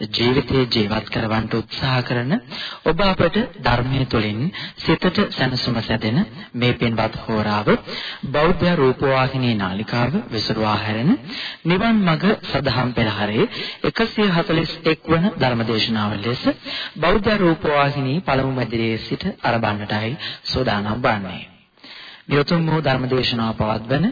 ජීවිතේ ජීවත් කරවන්න උත්සාහ කරන ඔබ අපට ධර්මයේ තුලින් සිතට සැනසුම සැදෙන මේ පින්වත් හෝරාව බෞද්ධ රූපවාහිනී නාලිකාව විසුරුවා හැරෙන නිවන් මඟ සදහම් පෙරහරේ 141 වන ධර්මදේශනාව ලෙස බෞද්ධ රූපවාහිනී පළමු මැදිරියේ සිට ආරම්භන්නටයි සෝදානම් වන්නේ. මේ උතුම් වූ ධර්මදේශනාව පවත්වන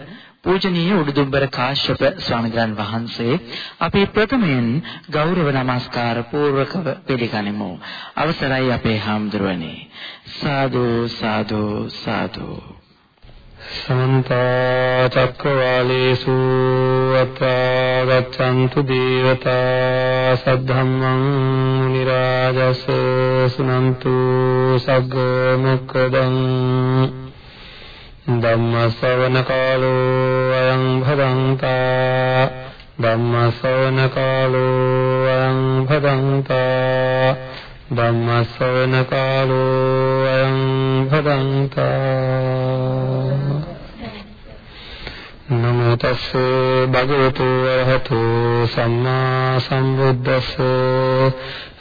පූජනීය උඩුදුම්බර කාශ්‍යප ස්වාමීන් වහන්සේ අපි ප්‍රථමයෙන් ගෞරව නමස්කාර පූර්වකව පිළිගනිමු. අවසරයි අපේ හාමුදුරුවනේ. සාදු සාදු සාදු. සමන්ත චක්කවාලේසු අත්‍රා ගච්ඡන්තු දේවතා සද්ධම්මං මුනි රාජස් සුනන්තු සග්ග මොක්කදං ධම්ම ශ්‍රවණ කාලෝ අයං භදංතා ධම්ම ශ්‍රවණ කාලෝ අයං භදංතා ධම්ම ශ්‍රවණ කාලෝ අයං භදංතා නමෝ තස්ස භගවතු වරහතු සම්මා සම්බුද්දස්ස.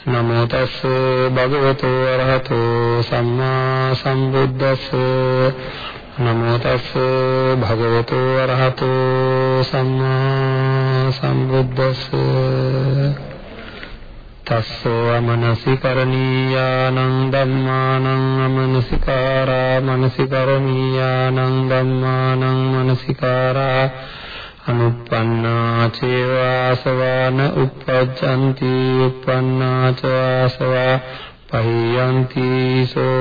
නමෝ තස්ස භගවතු වරහතු සම්මා සම්බුද්දස්ස. නමෝ තස්ස භගවතු අරහතෝ සම්මා සම්බුද්දස්ස තස්සෝ අමනසිකරණීයානං ධම්මානං අමනසිකාරා මනසිකරණීයානං ධම්මානං මනසිකාරා අනුප්පන්නා චේවාසවාන uppajjanti uppannaa ච ආසවා පහියන්ති සෝ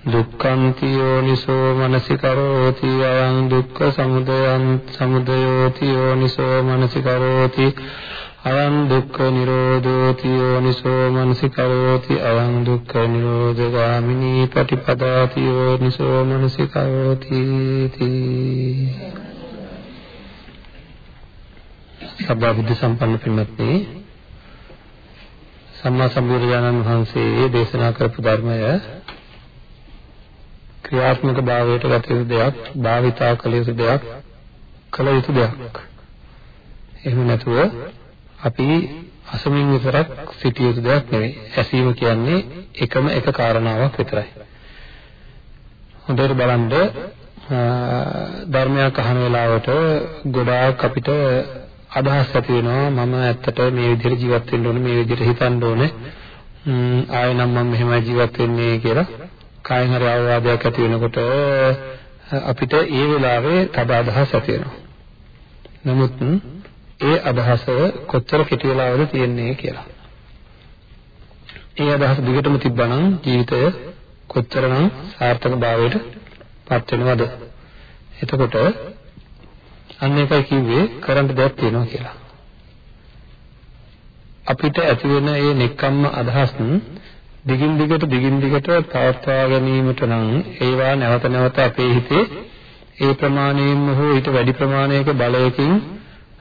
ඉදං දුක්ඛන්ති යෝනිසෝ මනසිකරෝති අයං දුක්ඛ සමුදයං සමුදයෝති යෝනිසෝ මනසිකරෝති අයං දුක්ඛ නිරෝධෝති යෝනිසෝ මනසිකරෝති අයං දුක්ඛ නිරෝධගාමිනී පටිපදාති යෝනිසෝ මනසිකරෝති සබ්බා බුද්ධ සම්පන්න පින්වත්නි සම්මා සම්බුදුරජාණන් වහන්සේ දේශනා කරපු ධර්මය ක්‍රියාත්මක භාවයට ගත යුතු දෙයක්, භාවිතා කළ යුතු දෙයක්, කළ යුතු දෙයක්. එහෙම නැතුව අපි අසමින් විතරක් සිටිය යුතු දෙයක් නෙවෙයි. ඇසීම කියන්නේ එකම එක කාරණාවක් විතරයි. හොඳට බලන්න ධර්මයක් අහන වෙලාවට ගොඩාක් අපිට අදහස් ඇති වෙනවා මම ඇත්තට මේ විදිහට ජීවත් වෙන්න ඕනේ මේ විදිහට හිතන්න ඕනේ ආයෙ නම් මම මෙහෙමයි ජීවත් වෙන්නේ කියලා කායෙන් හරි අවවාදයක් ඇති වෙනකොට අපිට ඒ වෙලාවේ තද අදහස් ඇති වෙනවා. නමුත් ඒ අදහස කොච්චර කෙටි වෙලාවද තියෙන්නේ කියලා. ඒ අදහස දිගටම තිබ්බනම් ජීවිතය කොච්චරනම් සාර්ථක භාවයට පත් වෙනවද? එතකොට අන්න එකයි කිව්වේ කරන්න දෙයක් තියෙනවා කියලා. අපිට ඇති වෙන මේ නෙක්කම්ම අදහස් දිගින් දිගට දිගින් දිගට පවත්වා ගැනීමට නම් ඒවා නැවත නැවත අපේ හිතේ ඒ ප්‍රමාණයෙන්ම හෝ ඊට වැඩි ප්‍රමාණයක බලයකින්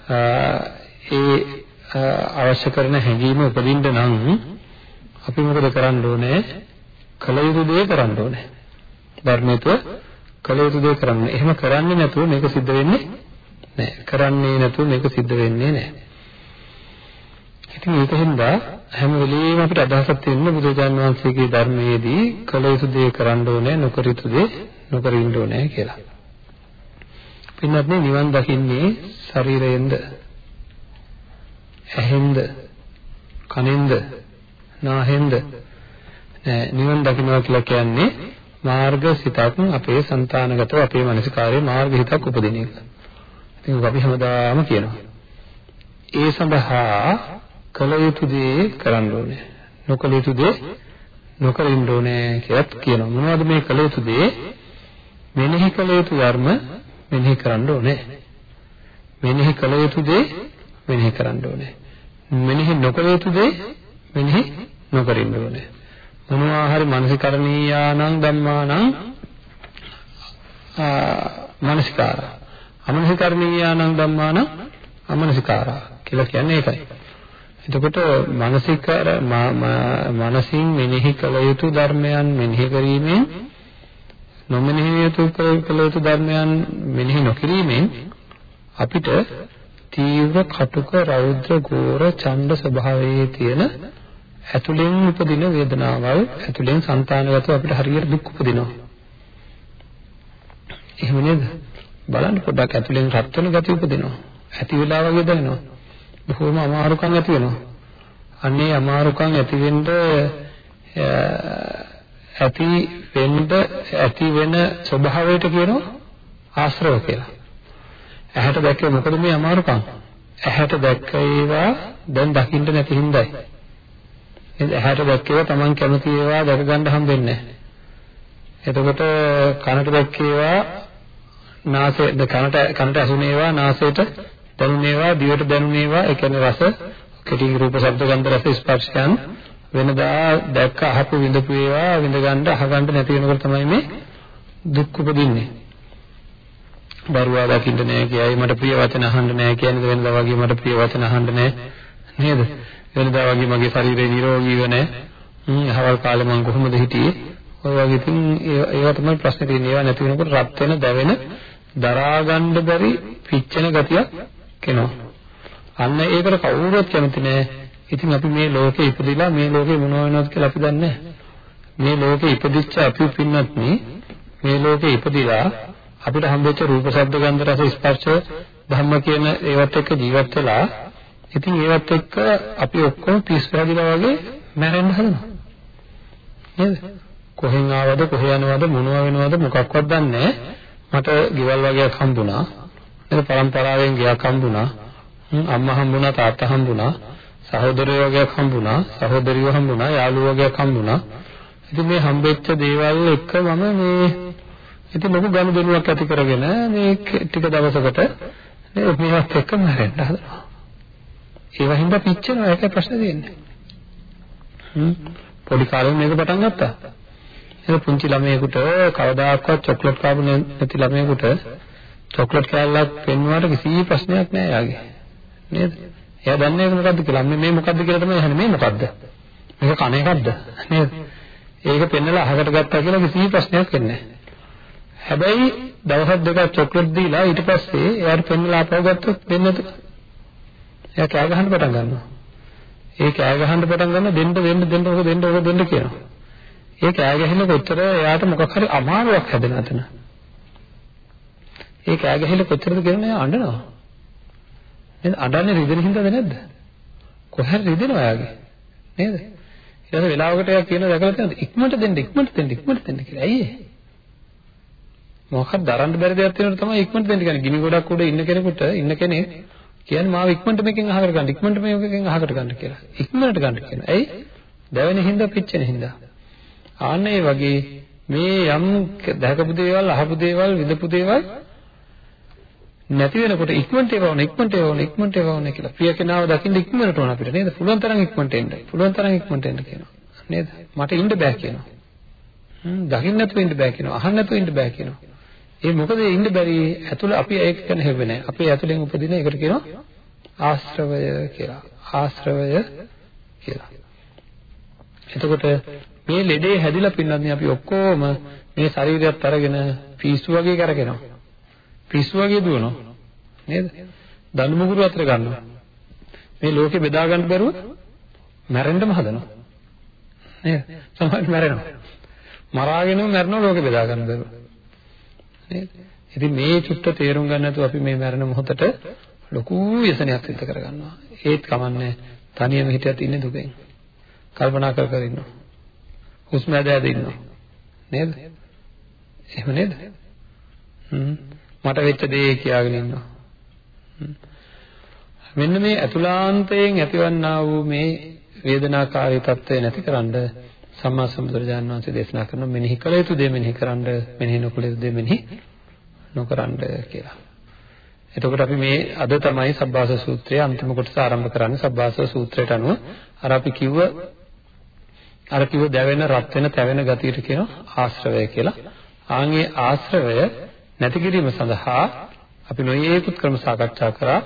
ඒ අවශ්‍ය කරන හැඟීම උපදින්න නම් අපි මොකද කරන්න ඕනේ? කල යුතු දේ කරන්න ඕනේ. ධර්මයතුව කල යුතු දේ කරන්න. එහෙම කරන්නේ නැතුව මේක සිද්ධ වෙන්නේ නැහැ. කරන්නේ නැතුව මේක සිද්ධ වෙන්නේ නැහැ. ඉතින් ඒක හින්දා හැම වෙලෙම අපිට අදහසක් තියෙන බුදුජාන් වහන්සේගේ ධර්මයේදී කළ යුතු දේ කරන්න ඕනේ නොකර යුතු දේ නොකර ඉන්න ඕනේ කියලා. පින්නත් නිවන් දකින්නේ ශරීරයෙන්ද ඇහෙන්ද කනෙන්ද නාහෙන්ද නිවන් දකින්නවා කියලා කියන්නේ මාර්ග සිතක් අපේ సంతානගතව අපේ මනසිකාරයේ මාර්ග හිතක් උපදින එක. ඉතින් අපි හැමදාම කියනවා. ඒ සඳහා කළ යුතු දේ කරන්න ඕනේ. නොකළ යුතු දේ නොකර ඉන්න ඕනේ කියලාත් කියනවා. මොනවද මේ කළ යුතු දේ? මෙනෙහි කළ යුතු ධර්ම මෙනෙහි කරන්න ඕනේ. මෙනෙහි කළ යුතු දේ මෙනෙහි කරන්න ඕනේ. මෙනෙහි නොකළ යුතු දේ මෙනෙහි නොකර ඉන්න ඕනේ. මොනවා හරි මානසිකරණීයානං ධම්මානං මනසිකාරා අමනසිකරණීයානං ධම්මානං අමනසිකාරා කියලා කියන්නේ ඒකයි. එතකොට මානසික මානසින් මෙනෙහි කළ යුතු ධර්මයන් මෙනෙහි කිරීමෙන් නොමෙනෙහි යුතු කළ යුතු ධර්මයන් මෙනෙහි නොකිරීමෙන් අපිට තීව්‍ර කටුක රෞද්‍ර ගෝර ඡණ්ඩ ස්වභාවයේ තියෙන ඇතුලෙන් උපදින වේදනාවල් ඇතුලෙන් సంతානගතව අපිට හරියට දුක් උපදිනවා. එහෙම නේද? බලන්න පොඩ්ඩක් ඇතුලෙන් රත් වෙන ගතිය උපදිනවා. ඇති වෙලා වගේ දැනෙනවා. බොහොම අමාරුකම් ඇති වෙනවා. අන්නේ අමාරුකම් ඇති වෙන්න ඇති වෙන්න ඇති වෙන ස්වභාවයට කියනවා ආශ්‍රව කියලා. ඇහැට දැක්කේ මොකද මේ අමාරුකම්? ඇහැට දැක්ක ඒවා දැන් දකින්න නැති හින්දායි. එහෙනම් ඇහැට දැක්කේවා Taman කැමති ඒවා දැක ගන්න හම්බෙන්නේ නැහැ. එතකොට කනට දැක්කේවා නාසය කනට කනට ඇසුනේවා නාසයට දැනුනේවා දිවට දැනුනේවා ඒ කියන්නේ රස කෙටි රූප ශබ්ද ගන්ධ රස ස්පර්ශයන් වෙනදා දැක්ක අහපු විඳපු ඒවා විඳ ගන්න අහගන්න නැති වෙනකොට තමයි මේ දුක් උපදින්නේ. දරුවා දකින්න නෑ කියයි මට ප්‍රිය වචන අහන්න නෑ කියන්නේ වෙනදා වගේ මට ප්‍රිය වචන අහන්න නෑ නේද? වෙනදා වගේ මගේ ශරීරය නිරෝගීව නෑ. හ්ම් අහවල් කාලේ මම කොහොමද හිටියේ? ඔය වගේ ඉතින් ඒවා තමයි ප්‍රශ්නේ තියෙන්නේ. ඒවා නැති වෙනකොට රත් වෙන, දැවෙන, දරා ගන්න බැරි පිච්චෙන ගතියක් කෙනවා. අන්න ඒකට කවුරුවත් කැමති නෑ. ඉතින් අපි මේ ලෝකේ ඉපදිලා මේ ලෝකේ මොනව වෙනවද කියලා අපි දන්නේ මේ ලෝකේ ඉපදිච්ච අපි පින්නත් මේ ලෝකේ ඉපදිලා අපිට හම්බෙච්ච රූප ශබ්ද ගන්ධ රස ස්පර්ශ ධම්ම කියන ඒවත් එක්ක ජීවත් වෙලා ඉතින් ඒවත් එක්ක අපි ඔක්කොම පිස්සු හැදිලා වගේ මැරෙන්න හදනවා. නේද? කොහෙන් ආවද කොහේ යනවද මොනව වෙනවද මොකක්වත් දන්නේ මට ගෙවල් වගේක් හම්බුණා. නේද පරම්පරාවෙන් ගයක් හම්බුණා අම්මා හම්බුණා තාත්තා හම්බුණා සහෝදරයෝ වගේක් හම්බුණා සහෝදරියෝ හම්බුණා යාළුවෝ වගේක් හම්බුණා ඉතින් මේ හම්බෙච්ච දේවල් එක්ක මම මේ ඉතින් ලොකු ගනුදෙනුවක් ඇති කරගෙන මේ ටික දවසකට මේ මේවත් එක්ක මැරෙන්න හදනවා. ඒව හින්දා පිච්චෙනවා ඒකයි ප්‍රශ්නේ තියෙන්නේ. හ්ම් පොඩි කාලේ මේක පටන් ගත්තා. ඒක පුංචි ළමයෙකුට කවදාකවත් චොක්ලට් කාපු නැති ළමයෙකුට චොක්ලට් කෑල්ලක් පෙන්වුවාට කිසි ප්‍රශ්නයක් නෑ යාගේ. නේද? එයා දන්නේ ඒක මොකද්ද කියලා. මේ මොකද්ද කියලා තමයි අහන්නේ. මේ මොකද්ද? මේක කණ එකක්ද? නේද? ඒක පෙන්නලා අහකට ගත්තා කියලා කිසි ප්‍රශ්නයක් වෙන්නේ නෑ. හැබැයි දවස් දෙකක් චොක්ලට් දීලා ඊට පස්සේ එයාට පෙන්නලා ආපහු ගත්තොත් දෙන්නද? එයා කෑ ගහන්න පටන් ගන්නවා. ඒ කෑ ගහන්න පටන් ගන්න දෙන්න දෙන්න දෙන්න ඔක දෙන්න ඔක දෙන්න කියනවා. ඒ කෑ ගැහෙන කොච්චර එයාට මොකක් හරි අමාරුවක් හැදෙන අතන. ඒ කෑ ගැහිලා කොච්චරද කියන්නේ අඬනවා. නේද? අඬන්නේ රිදෙන හින්දාද නැද්ද? කොහේ රිදෙනවා එයාගේ. නේද? ඊට පස්සේ වෙලාවකට එයා කියන දැකලා තියෙනවද? ඉක්මනට දෙන්න ඉක්මනට දෙන්න ඉක්මනට දෙන්න කියලා. ඇයි ඒ? මොකක්ද දරන්න බැරි දෙයක් තියෙනකොට තමයි ඉක්මනට දෙන්න කියන්නේ. ගිනි ගොඩක් උඩ ඉන්න කෙනෙකුට ඉන්න කෙනෙක් කියන්නේ මාව ඉක්මනට මේකෙන් අහකට ගන්න. ඉක්මනට මේකෙන් අහකට ගන්න කියලා. ඉක්මනට ගන්න කියනවා. ඇයි? දැවෙන හින්දා පිච්චෙන හින්දා. ආන්න ඒ වගේ මේ යම් දැකපු දේවල්, අහපු දේවල්, විඳපු දේවල් නැති වෙනකොට ඉක්මනට ඒවා ඕන ඉක්මනට ඒවා ඕන ඉක්මනට ඒවා ඕන කියලා ප්‍රිය කෙනාව දකින්න ඉක්මනට ඕන අපිට නේද? පුළුවන් තරම් ඉක්මනට එන්න. පුළුවන් තරම් ඉක්මනට එන්න කියනවා. නේද? මට ඉන්න බෑ කියනවා. හ්ම් දකින්න නැතුව ඉන්න බෑ කියනවා. අහන්න නැතුව ඉන්න බෑ කියනවා. ඒ මොකද ඉන්න බැරි ඇතුළ අපි ඒක ගැන හෙව්වේ නැහැ. අපි ඇතුළෙන් උපදින එකට කියනවා ආශ්‍රවය කියලා. ආශ්‍රවය කියලා. එතකොට මේ ලෙඩේ හැදිලා පින්නන්නේ අපි ඔක්කොම මේ ශරීරයත් අරගෙන පිස්සු වගේ කරගෙනවා. පිස්සු වගේ දුවනවා. නේද? දණු මුගුරු අතර ගන්නවා. මේ ලෝකේ බෙදා ගන්න බැරුව මැරෙන්නම හදනවා. නේද? සමහර මැරෙනවා. මරාගෙනම මැරෙනවා ලෝකේ බෙදා ගන්න බැරුව. නේද? ඉතින් මේ චුට්ට තේරුම් ගන්න නැතුව අපි මේ මරණ මොහොතට ලොකු વ્યසනයක් සිද්ධ කරගන්නවා. ඒත් කමන්නේ තනියම හිටියත් ඉන්නේ දුකෙන්. කල්පනා කර කර ඉන්නවා. හුස්ම ඇද ඇද ඉන්නවා. නේද? එහෙම නේද? හ්ම් මට වෙච්ච දේ කියාගෙන ඉන්නවා. මෙන්න මේ අතුලාන්තයෙන් ඇතිවන්නා වූ මේ වේදනාකාරී తත්වය නැතිකරන්න සම්මා සම්බුදුරජාණන් වහන්සේ දේශනා කරන මෙනෙහි කළ යුතු දේ මෙනෙහි කරන්න මෙනෙහි නොකළ යුතු දේ මෙනෙහි නොකරන්න කියලා. එතකොට අපි මේ අද තමයි සබ්බාස සූත්‍රයේ අන්තිම කොටස ආරම්භ කරන්නේ සබ්බාස සූත්‍රයට අනුව අර අපි කිව්ව අර කිව්ව දැවෙන රත් වෙන තැවෙන ගතියට කියන ආශ්‍රවය කියලා. ආන්ගේ ආශ්‍රවය නැති කිරීම සඳහා අපි නොයේකුත් ක්‍රම සාකච්ඡා කරා.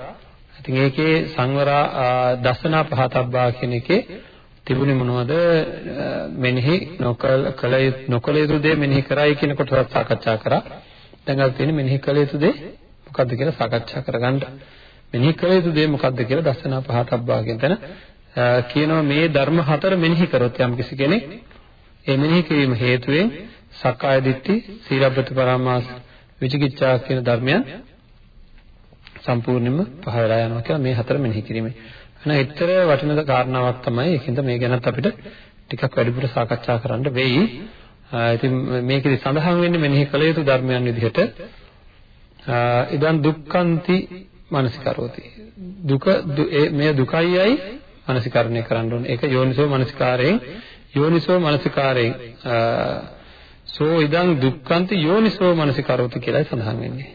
ඉතින් ඒකේ සංවරා දසනා පහතබ්බා කියන එකේ තිබුණේ මොනවද මෙනෙහි නොකල කල නොකල යුතු දේ මෙනෙහි කරයි කියන කොටස සාකච්ඡා කරා. දැන් අද තියෙන්නේ මෙනෙහි කළ යුතු දේ මොකද්ද කියලා සාකච්ඡා කරගන්න. මෙනෙහි කළ යුතු දේ මොකද්ද කියලා දසනා පහතබ්බා කියන තැන කියනවා මේ ධර්ම හතර මෙනෙහි කරොත් යම් කිසි කෙනෙක් ඒ මෙනෙහි කිරීම හේතුවෙන් සක්කාය දිට්ඨි, සීලබ්බත පරාමාස, විචිකිච්ඡා කියන ධර්මයන් සම්පූර්ණයෙන්ම පහ වෙලා යනවා කියලා මේ හතර මෙනෙහි කිරීමෙන්. එහෙනම් ඊතර වටින කාරණාවක් තමයි ඒකින්ද මේ ගැනත් අපිට ටිකක් වැඩිපුර සාකච්ඡා කරන්න වෙයි. ඉතින් මේකෙදි සඳහන් වෙන්නේ මෙනෙහි කළ යුතු ධර්මයන් විදිහට ඉදන් දුක්ඛන්ති මනසිකරෝති. දුක මේ දුකයියි මනසිකරණය කරන්න ඕනේ. ඒක යෝනිසෝ මනසිකාරයෙන් යෝනිසෝ මනසිකාරයෙන් සෝ ඉදන් දුක්ඛන්ති යෝනිසෝ මනසිකරෝති කියලායි සඳහන් වෙන්නේ.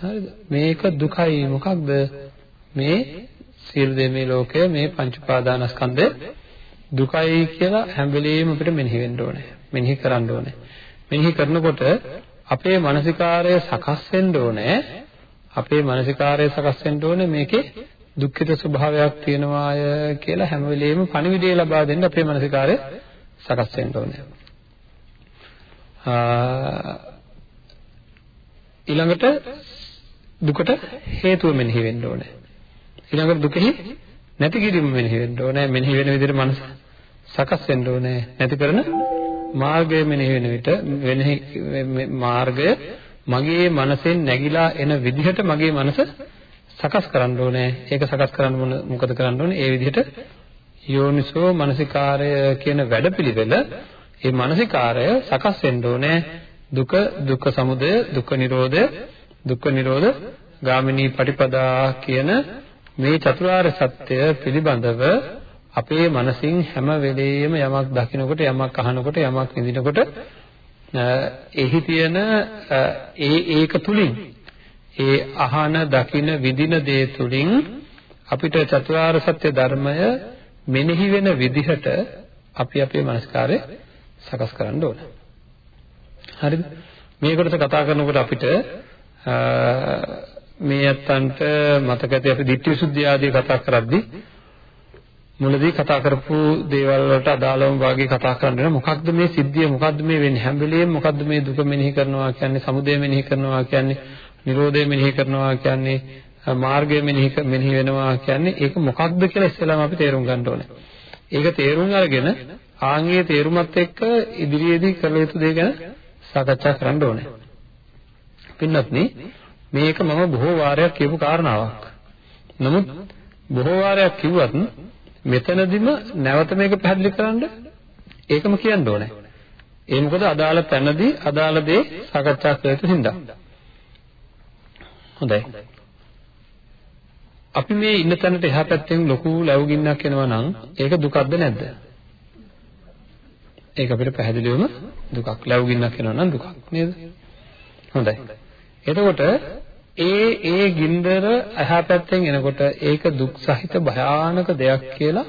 හරිද? මේක දුකයි මොකක්ද? මේ සියලු දේ මේ ලෝකය මේ පංච උපාදානස්කන්ධය දුකයි කියලා හැම වෙලෙම අපිට මෙනෙහි වෙන්න ඕනේ. මෙනෙහි කරන්න ඕනේ. මෙනෙහි කරනකොට අපේ මානසිකාරය සකස් වෙන්න ඕනේ. අපේ මානසිකාරය සකස් වෙන්න ඕනේ මේකේ දුක්ඛිත ස්වභාවයක් තියෙනවාය කියලා හැම වෙලෙම පණිවිඩය ලබා දෙන්න අපේ මානසිකාරය සකස් වෙන්න ඕනේ. ඊළඟට දුකට හේතුව මෙනෙහි වෙන්න ඕනේ. ඊළඟට දුකෙහි නැති කිරීම මෙනෙහි වෙන්න ඕනේ. මෙනෙහි වෙන විදිහට මනස සකස් වෙන්න ඕනේ. නැති කරන මාර්ගය මෙනෙහි වෙන විට වෙනෙහි මාර්ගය මගේ මනසෙන් නැగిලා එන විදිහට මගේ මනස සකස් කරන්න ඕනේ. ඒක සකස් කරන්න මොකද කරන්න ඕනේ? ඒ විදිහට යෝනිසෝ මනසිකාරය කියන වැඩපිළිවෙල ඒ මනසිකාරය සකස් වෙන්න ඕනේ. දුක දුක්ඛ සමුදය දුක්ඛ නිරෝධය දුක්ඛ නිරෝධ ගාමිනී පටිපදා කියන මේ චතුරාර්ය සත්‍ය පිළිබඳව අපේ මනසින් හැම වෙලෙම යමක් දකිනකොට යමක් අහනකොට යමක් විඳිනකොට එහි තියෙන ඒ ඒක තුලින් ඒ අහන දකින විඳින දේ තුලින් අපිට චතුරාර්ය සත්‍ය ධර්මය මෙනෙහි වෙන විදිහට අපි අපේ මනස්කාරය සකස් කරන්න ඕන. හරිද? මේ කොටස කතා කරනකොට අපිට මේ අත්තන්ට මතක ඇති අපි ditthi visuddhi ආදී කතා කරද්දී මුලදී කතා කරපු දේවල් වලට අදාළවම වාගේ කතා කරන්න මොකක්ද මේ සිද්ධිය? මොකක්ද මේ වෙන්නේ? හැම වෙලෙම මොකක්ද මේ දුක මෙනෙහි කරනවා කියන්නේ? සමුදය මෙනෙහි කරනවා කියන්නේ? නිරෝධය මෙනෙහි කරනවා කියන්නේ? මාර්ගය මෙනෙහි මෙනෙහි වෙනවා කියන්නේ? ඒක මොකක්ද කියලා ඉස්සෙල්ලාම අපි තේරුම් ගන්න ඕනේ. ඒක තේරුම් අරගෙන ආන්ගේ තේරුමත් එක්ක ඉදිරියේදී කළ යුතු දේ ගැන සාකච්ඡා කරන්න ඕනේ. පින්වත්නි මේක මම බොහෝ වාරයක් කියපු කාරණාවක්. නමුත් බොහෝ වාරයක් කිව්වත් මෙතනදිම නැවත මේක පැහැදිලි කරන්න ඒකම කියන්න ඕනේ. ඒ මොකද අදාළ තැනදී අදාළ දේ සාකච්ඡා කළ යුතු හින්දා. හොඳයි. අපි මේ ඉන්න තැනට එහා පැත්තෙන් ලොකු ලැබුගින්නක් එනවා නම් ඒක දුකක්ද නැද්ද? ඒක අපිට පැහැදිලිවම දුකක්. ලැබුගින්නක් එනවා නම් දුකක් නේද? හොඳයි. එතකොට ඒ ඒ ගින්දර එහා පැත්තෙන් එනකොට ඒක දුක් සහිත භයානක දෙයක් කියලා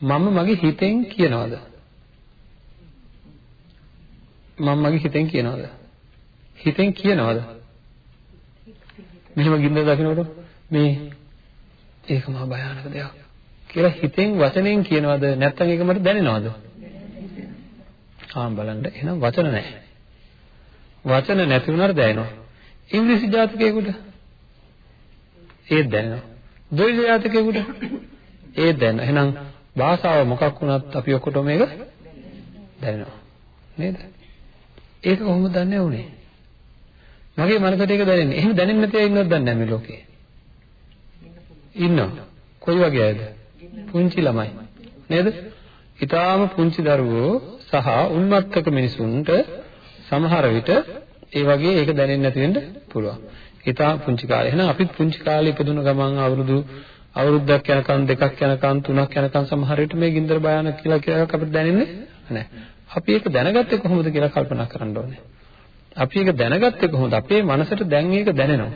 මම මගේ හිතෙන් කියනවාද? මම මගේ හිතෙන් කියනවාද? හිතෙන් කියනවාද? මෙහෙම ගින්දර දකින්නකොට මේ ඒක මහා භයානක දෙයක් කියලා හිතෙන් වචනෙන් කියනවාද නැත්නම් ඒක මට දැනෙනවද? ආ බලන්න එහෙනම් වචන නැහැ. වචන නැති වුණාට දැනෙනවා. ඉංග්‍රීසි ජාතිකයෙකුට ඒත් දැනෙනවා. ද්විජ ජාතිකයෙකුට ඒත් දැනෙනවා. එහෙනම් භාෂාව මොකක් වුණත් අපි ඔක්කොටම මේක දැනෙනවා. නේද? ඒක කොහොමද දන්නේ උනේ? මගේ මනසට ඒක දැනෙන්නේ. එහෙම දැනෙන්නේ නැති අය ඉන්නවද දන්නේ නැහැ මේ ලෝකේ. ඉන්නවා. කොයි වගේ අයද? පුංචි ළමයි. නේද? ඊටාම පුංචි දරුවෝ සහ උන්මත්තක මිනිසුන්ට සමහර විට ඒ වගේ ඒක දැනෙන්නේ නැති වෙන්න පුළුවන්. ඊටා පුංචි කාලේ. එහෙනම් අපිත් පුංචි කාලේ ඉපදුන ගමන් අවුරුදු අවුරුද්දක් යනකම් දෙකක් යනකම් තුනක් යනකම් සමහර විට මේ ගින්දර භයානක කියලා කියලා අපිට දැනෙන්නේ නැහැ. අපි ඒක දැනගත්තේ කොහොමද කියලා කල්පනා කරන්න ඕනේ. අපි ඒක දැනගත්තේ කොහොමද? අපේ මනසට දැන් ඒක දැනෙනවා.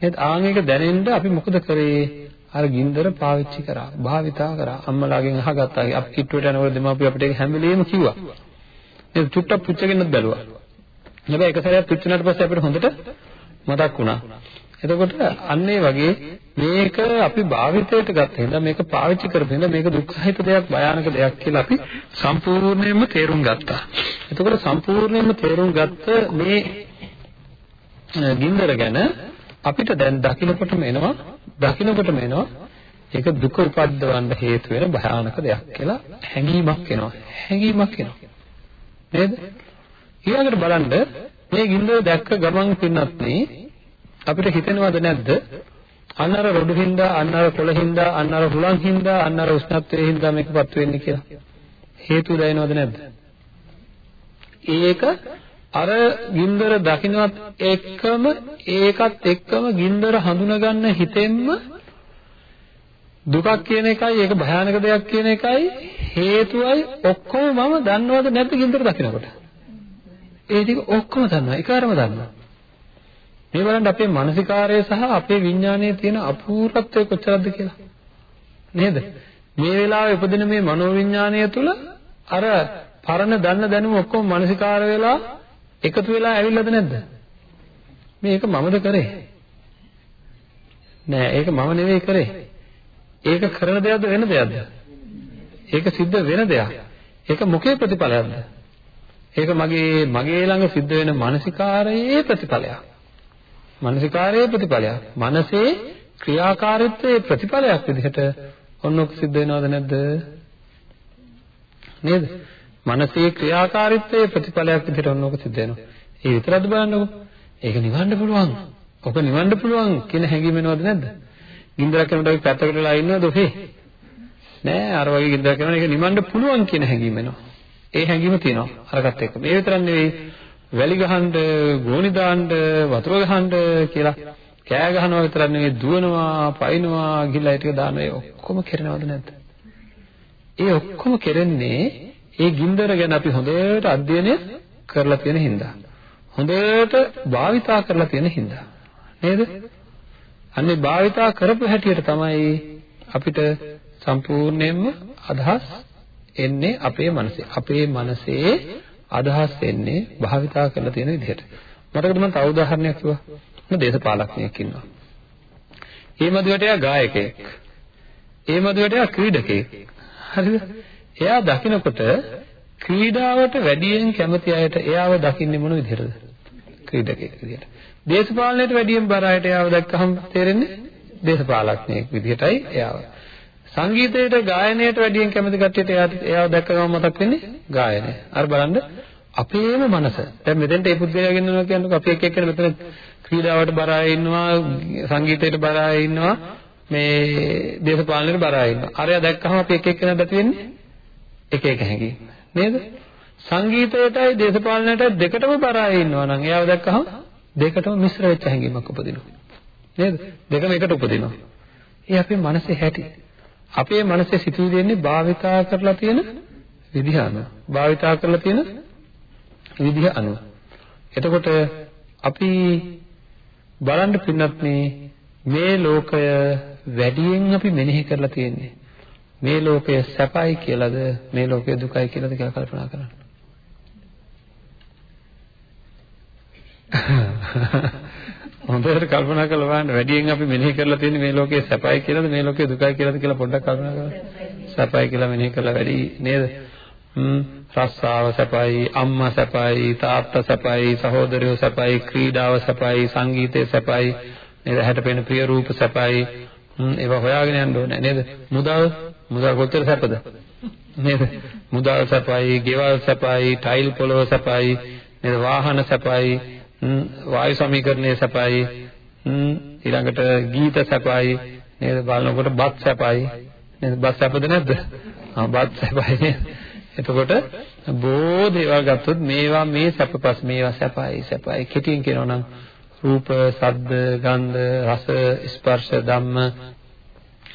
නේද? ආන් ඒක දැනෙන්න අපි මොකද කරේ? අර ගින්දර පාවිච්චි කරා, භාවිතා කරා. අම්මලාගෙන් අහගත්තා. අපි කිට්ටුවට යනකොට දෙමාපිය අපිට ඒක හැම වෙලෙම කිව්වා. නේද? චුට්ටක් පුච්චගෙනත් බැලුවා. හැබැයි එක සැරයක් පිච්චුණාට පස්සේ අපිට හොඳට මතක් වුණා. එතකොට අන්න ඒ වගේ මේක අපි භාවිතයට ගත්ත හින්දා මේක පාවිච්චි කරපු හින්දා මේක දුක්ඛහිත දෙයක් භයානක දෙයක් කියලා අපි සම්පූර්ණයෙන්ම තේරුම් ගත්තා. එතකොට සම්පූර්ණයෙන්ම තේරුම් ගත්ත මේ ගින්දර ගැන අපිට දැන් දකින්නකොටම එනවා දකින්නකොටම එනවා ඒක දුක උපද්දවන්න හේතු වෙන භයානක දෙයක් කියලා හැඟීමක් එනවා. හැඟීමක් එනවා. නේද? ඊළඟට බලන්න මේ ගින්දර දැක්ක ගමන් පින්නත් නේ අපිට හිතෙනවද නැද්ද? අන්න අර රොඩු හින්දා, අන්න අර කොළ හින්දා, අන්න අර හුලං හින්දා, අන්න අර උෂ්ණත්වයේ හින්දා මේකපත් වෙන්නේ කියලා. හේතු දැනෙනවද නැද්ද? ඒක අර ගින්දර දකින්නවත් එක්කම ඒකත් එක්කම ගින්දර හඳුනගන්න හිතෙන්ම දුකක් කියන එකයි ඒක භයානක දෙයක් කියන එකයි හේතුවයි ඔක්කොම මම දන්නවද නැද්ද ගින්දර දකිනකොට? ඒ ටික ඔක්කොම දන්නවා එකවරම දන්නවා. මේ බලන්න අපේ මානසිකාරය සහ අපේ විඥානයේ තියෙන අපූර්වත්වය කොච්චරද කියලා. නේද? මේ වෙලාවේ උපදින මේ මනෝවිඥානය තුළ අර පරණ දන්න දැනුම ඔක්කොම මානසිකාර වෙලා එකතු වෙලා ඇවිල්ලාද නැද්ද? මේක මමද කරේ. නෑ ඒක මම නෙවෙයි කරේ. ඒක කරන දෙයක්ද වෙන දෙයක්ද? ඒක සිද්ධ වෙන දෙයක්. ඒක මොකේ ප්‍රතිඵලයක්ද? ඒක මගේ මගේ ළඟ සිද්ධ වෙන මානසිකාරයේ ප්‍රතිඵලයක්. මානසිකාරයේ ප්‍රතිඵලයක්. මනසේ ක්‍රියාකාරීත්වයේ ප්‍රතිඵලයක් විදිහට ඔන්නෝක සිද්ධ වෙනවද නැද්ද? නේද? මනසේ ක්‍රියාකාරීත්වයේ ප්‍රතිඵලයක් විදිහට ඔන්නෝක සිද්ධ වෙනවා. ඒ විතරක්ද බලන්නකො. ඒක නිවන්න පුළුවන්. ඔක නිවන්න පුළුවන් කියන හැඟීම එනවද නැද්ද? ගින්දරක් කරනකොට අපි පැත්තකට වෙලා ඉන්නවද ඔහේ? නෑ අර වගේ ගින්දරක් කරනවා ඒක නිවන්න පුළුවන් කියන හැඟීම එනවා. ඒ හැඟීම තියෙනවා අරකට එක්ක මේ විතරක් නෙවෙයි වැලි ගහන්න, ගෝණි දාන්න, වතුර ගහන්න කියලා කෑ ගහනවා විතරක් නෙවෙයි දුවනවා, පයින්නවා, ගිහලා ඒ ටික දානවා. ඒ ඔක්කොම කරනවද නැද්ද? ඒ ඔක්කොම කරන්නේ ඒ ගින්දර ගැන අපි හොඳට අධ්‍යයනය කරලා තියෙන හින්දා. හොඳට භාවිතා කරලා තියෙන හින්දා. නේද? අන්නේ භාවිතා කරපු හැටියට තමයි අපිට සම්පූර්ණයෙන්ම අදහස් එන්නේ අපේ මනසේ. අපේ මනසේ අදහස් එන්නේ භාවිතා කරලා තියෙන විදිහට. මතකද මම තව උදාහරණයක් කිව්වා. මම දේශපාලඥයෙක් ඉන්නවා. ඒ මදුවට එයා ගායකයෙක්. ඒ මදුවට එයා ක්‍රීඩකයෙක්. හරිද? එයා දකිනකොට ක්‍රීඩාවට වැඩියෙන් කැමති අයට එයාව දකින්නේ මොන විදිහටද? ක්‍රීඩකයෙක් විදිහට. දේශපාලනයට වැඩියෙන් බර අයට එයාව දැක්කහම තේරෙන්නේ දේශපාලඥයෙක් විදිහටයි එයාව. සංගීතයට ගායනයට වැඩියෙන් කැමති කට්ටියට එයාව දැක්ක ගමන් මතක් වෙන්නේ ගායනය. අර බලන්න අපේම මනස. දැන් මෙතෙන්ට ඒ පුද්ගලයා ගෙන්නනවා කියන්නේ අපි එක එක්කෙනා මෙතන ක්‍රීඩාවට බර අය ඉන්නවා, සංගීතයට බර අය ඉන්නවා, මේ දේශපාලනයට බර අය ඉන්නවා. අරයා දැක්කහම අපි එක එක්කෙනා දැති වෙන්නේ එක එක හැඟීම්. නේද? සංගීතයටයි දේශපාලනයටයි දෙකටම බර අය ඉන්නවා නම් එයාව දැක්කහම දෙකටම මිශ්‍ර වෙච්ච හැඟීමක් උපදිනවා. නේද? දෙකම එකට උපදිනවා. ඒ අපේ මනසේ හැටි. අපේ මනසේ සිතුවිලි එන්නේ භාවිතා කරලා තියෙන විදිහ අනුව. භාවිතා කරලා තියෙන විදිහ අනුව. එතකොට අපි බලන්න පින්නත් මේ ලෝකය වැඩියෙන් අපි මෙනෙහි කරලා තියෙන්නේ. මේ ලෝකය සැපයි කියලාද මේ ලෝකය දුකයි කියලාද කියලා කල්පනා කරන්න. හොඳට කල්පනා කරලා බලන්න වැඩියෙන් අපි මෙනෙහි කරලා තියෙන්නේ මේ ලෝකේ සැපයි කියලාද මේ ලෝකේ දුකයි කියලාද කියලා පොඩ්ඩක් කල්පනා කරන්න. සැපයි කියලා මෙනෙහි කරලා වැඩි නේද? හ්ම් රස්සාව සැපයි, අම්මා සැපයි, තාත්තා සැපයි, සහෝදරයෝ සැපයි, ක්‍රීඩාව සැපයි, සංගීතය සැපයි, නේද? හැට පෙනෙන ප්‍රිය රූප සැපයි. හ්ම් ඒවා හොයාගෙන යන්න ඕනේ නේද? මුදල් මුදල් කොච්චර සැපද? නේද? මුදල් සැපයි, ගෙවල් සැපයි, ටයිල් පොළව සැපයි, නේද? වාහන සැපයි, වායු සමීකරණයේ සැපයි ඊළඟට ගීත සැපයි නේද බලනකොට බත් සැපයි නේද බත් සැපද නැද්ද ආ බත් සැපයි එතකොට බොහෝ දේවල් ගත්තොත් මේවා මේ සැපපස් මේවා සැපයි සැපයි කෙටියෙන් කියනවා නම් රූප ශබ්ද ගන්ධ රස ස්පර්ශ ධම්ම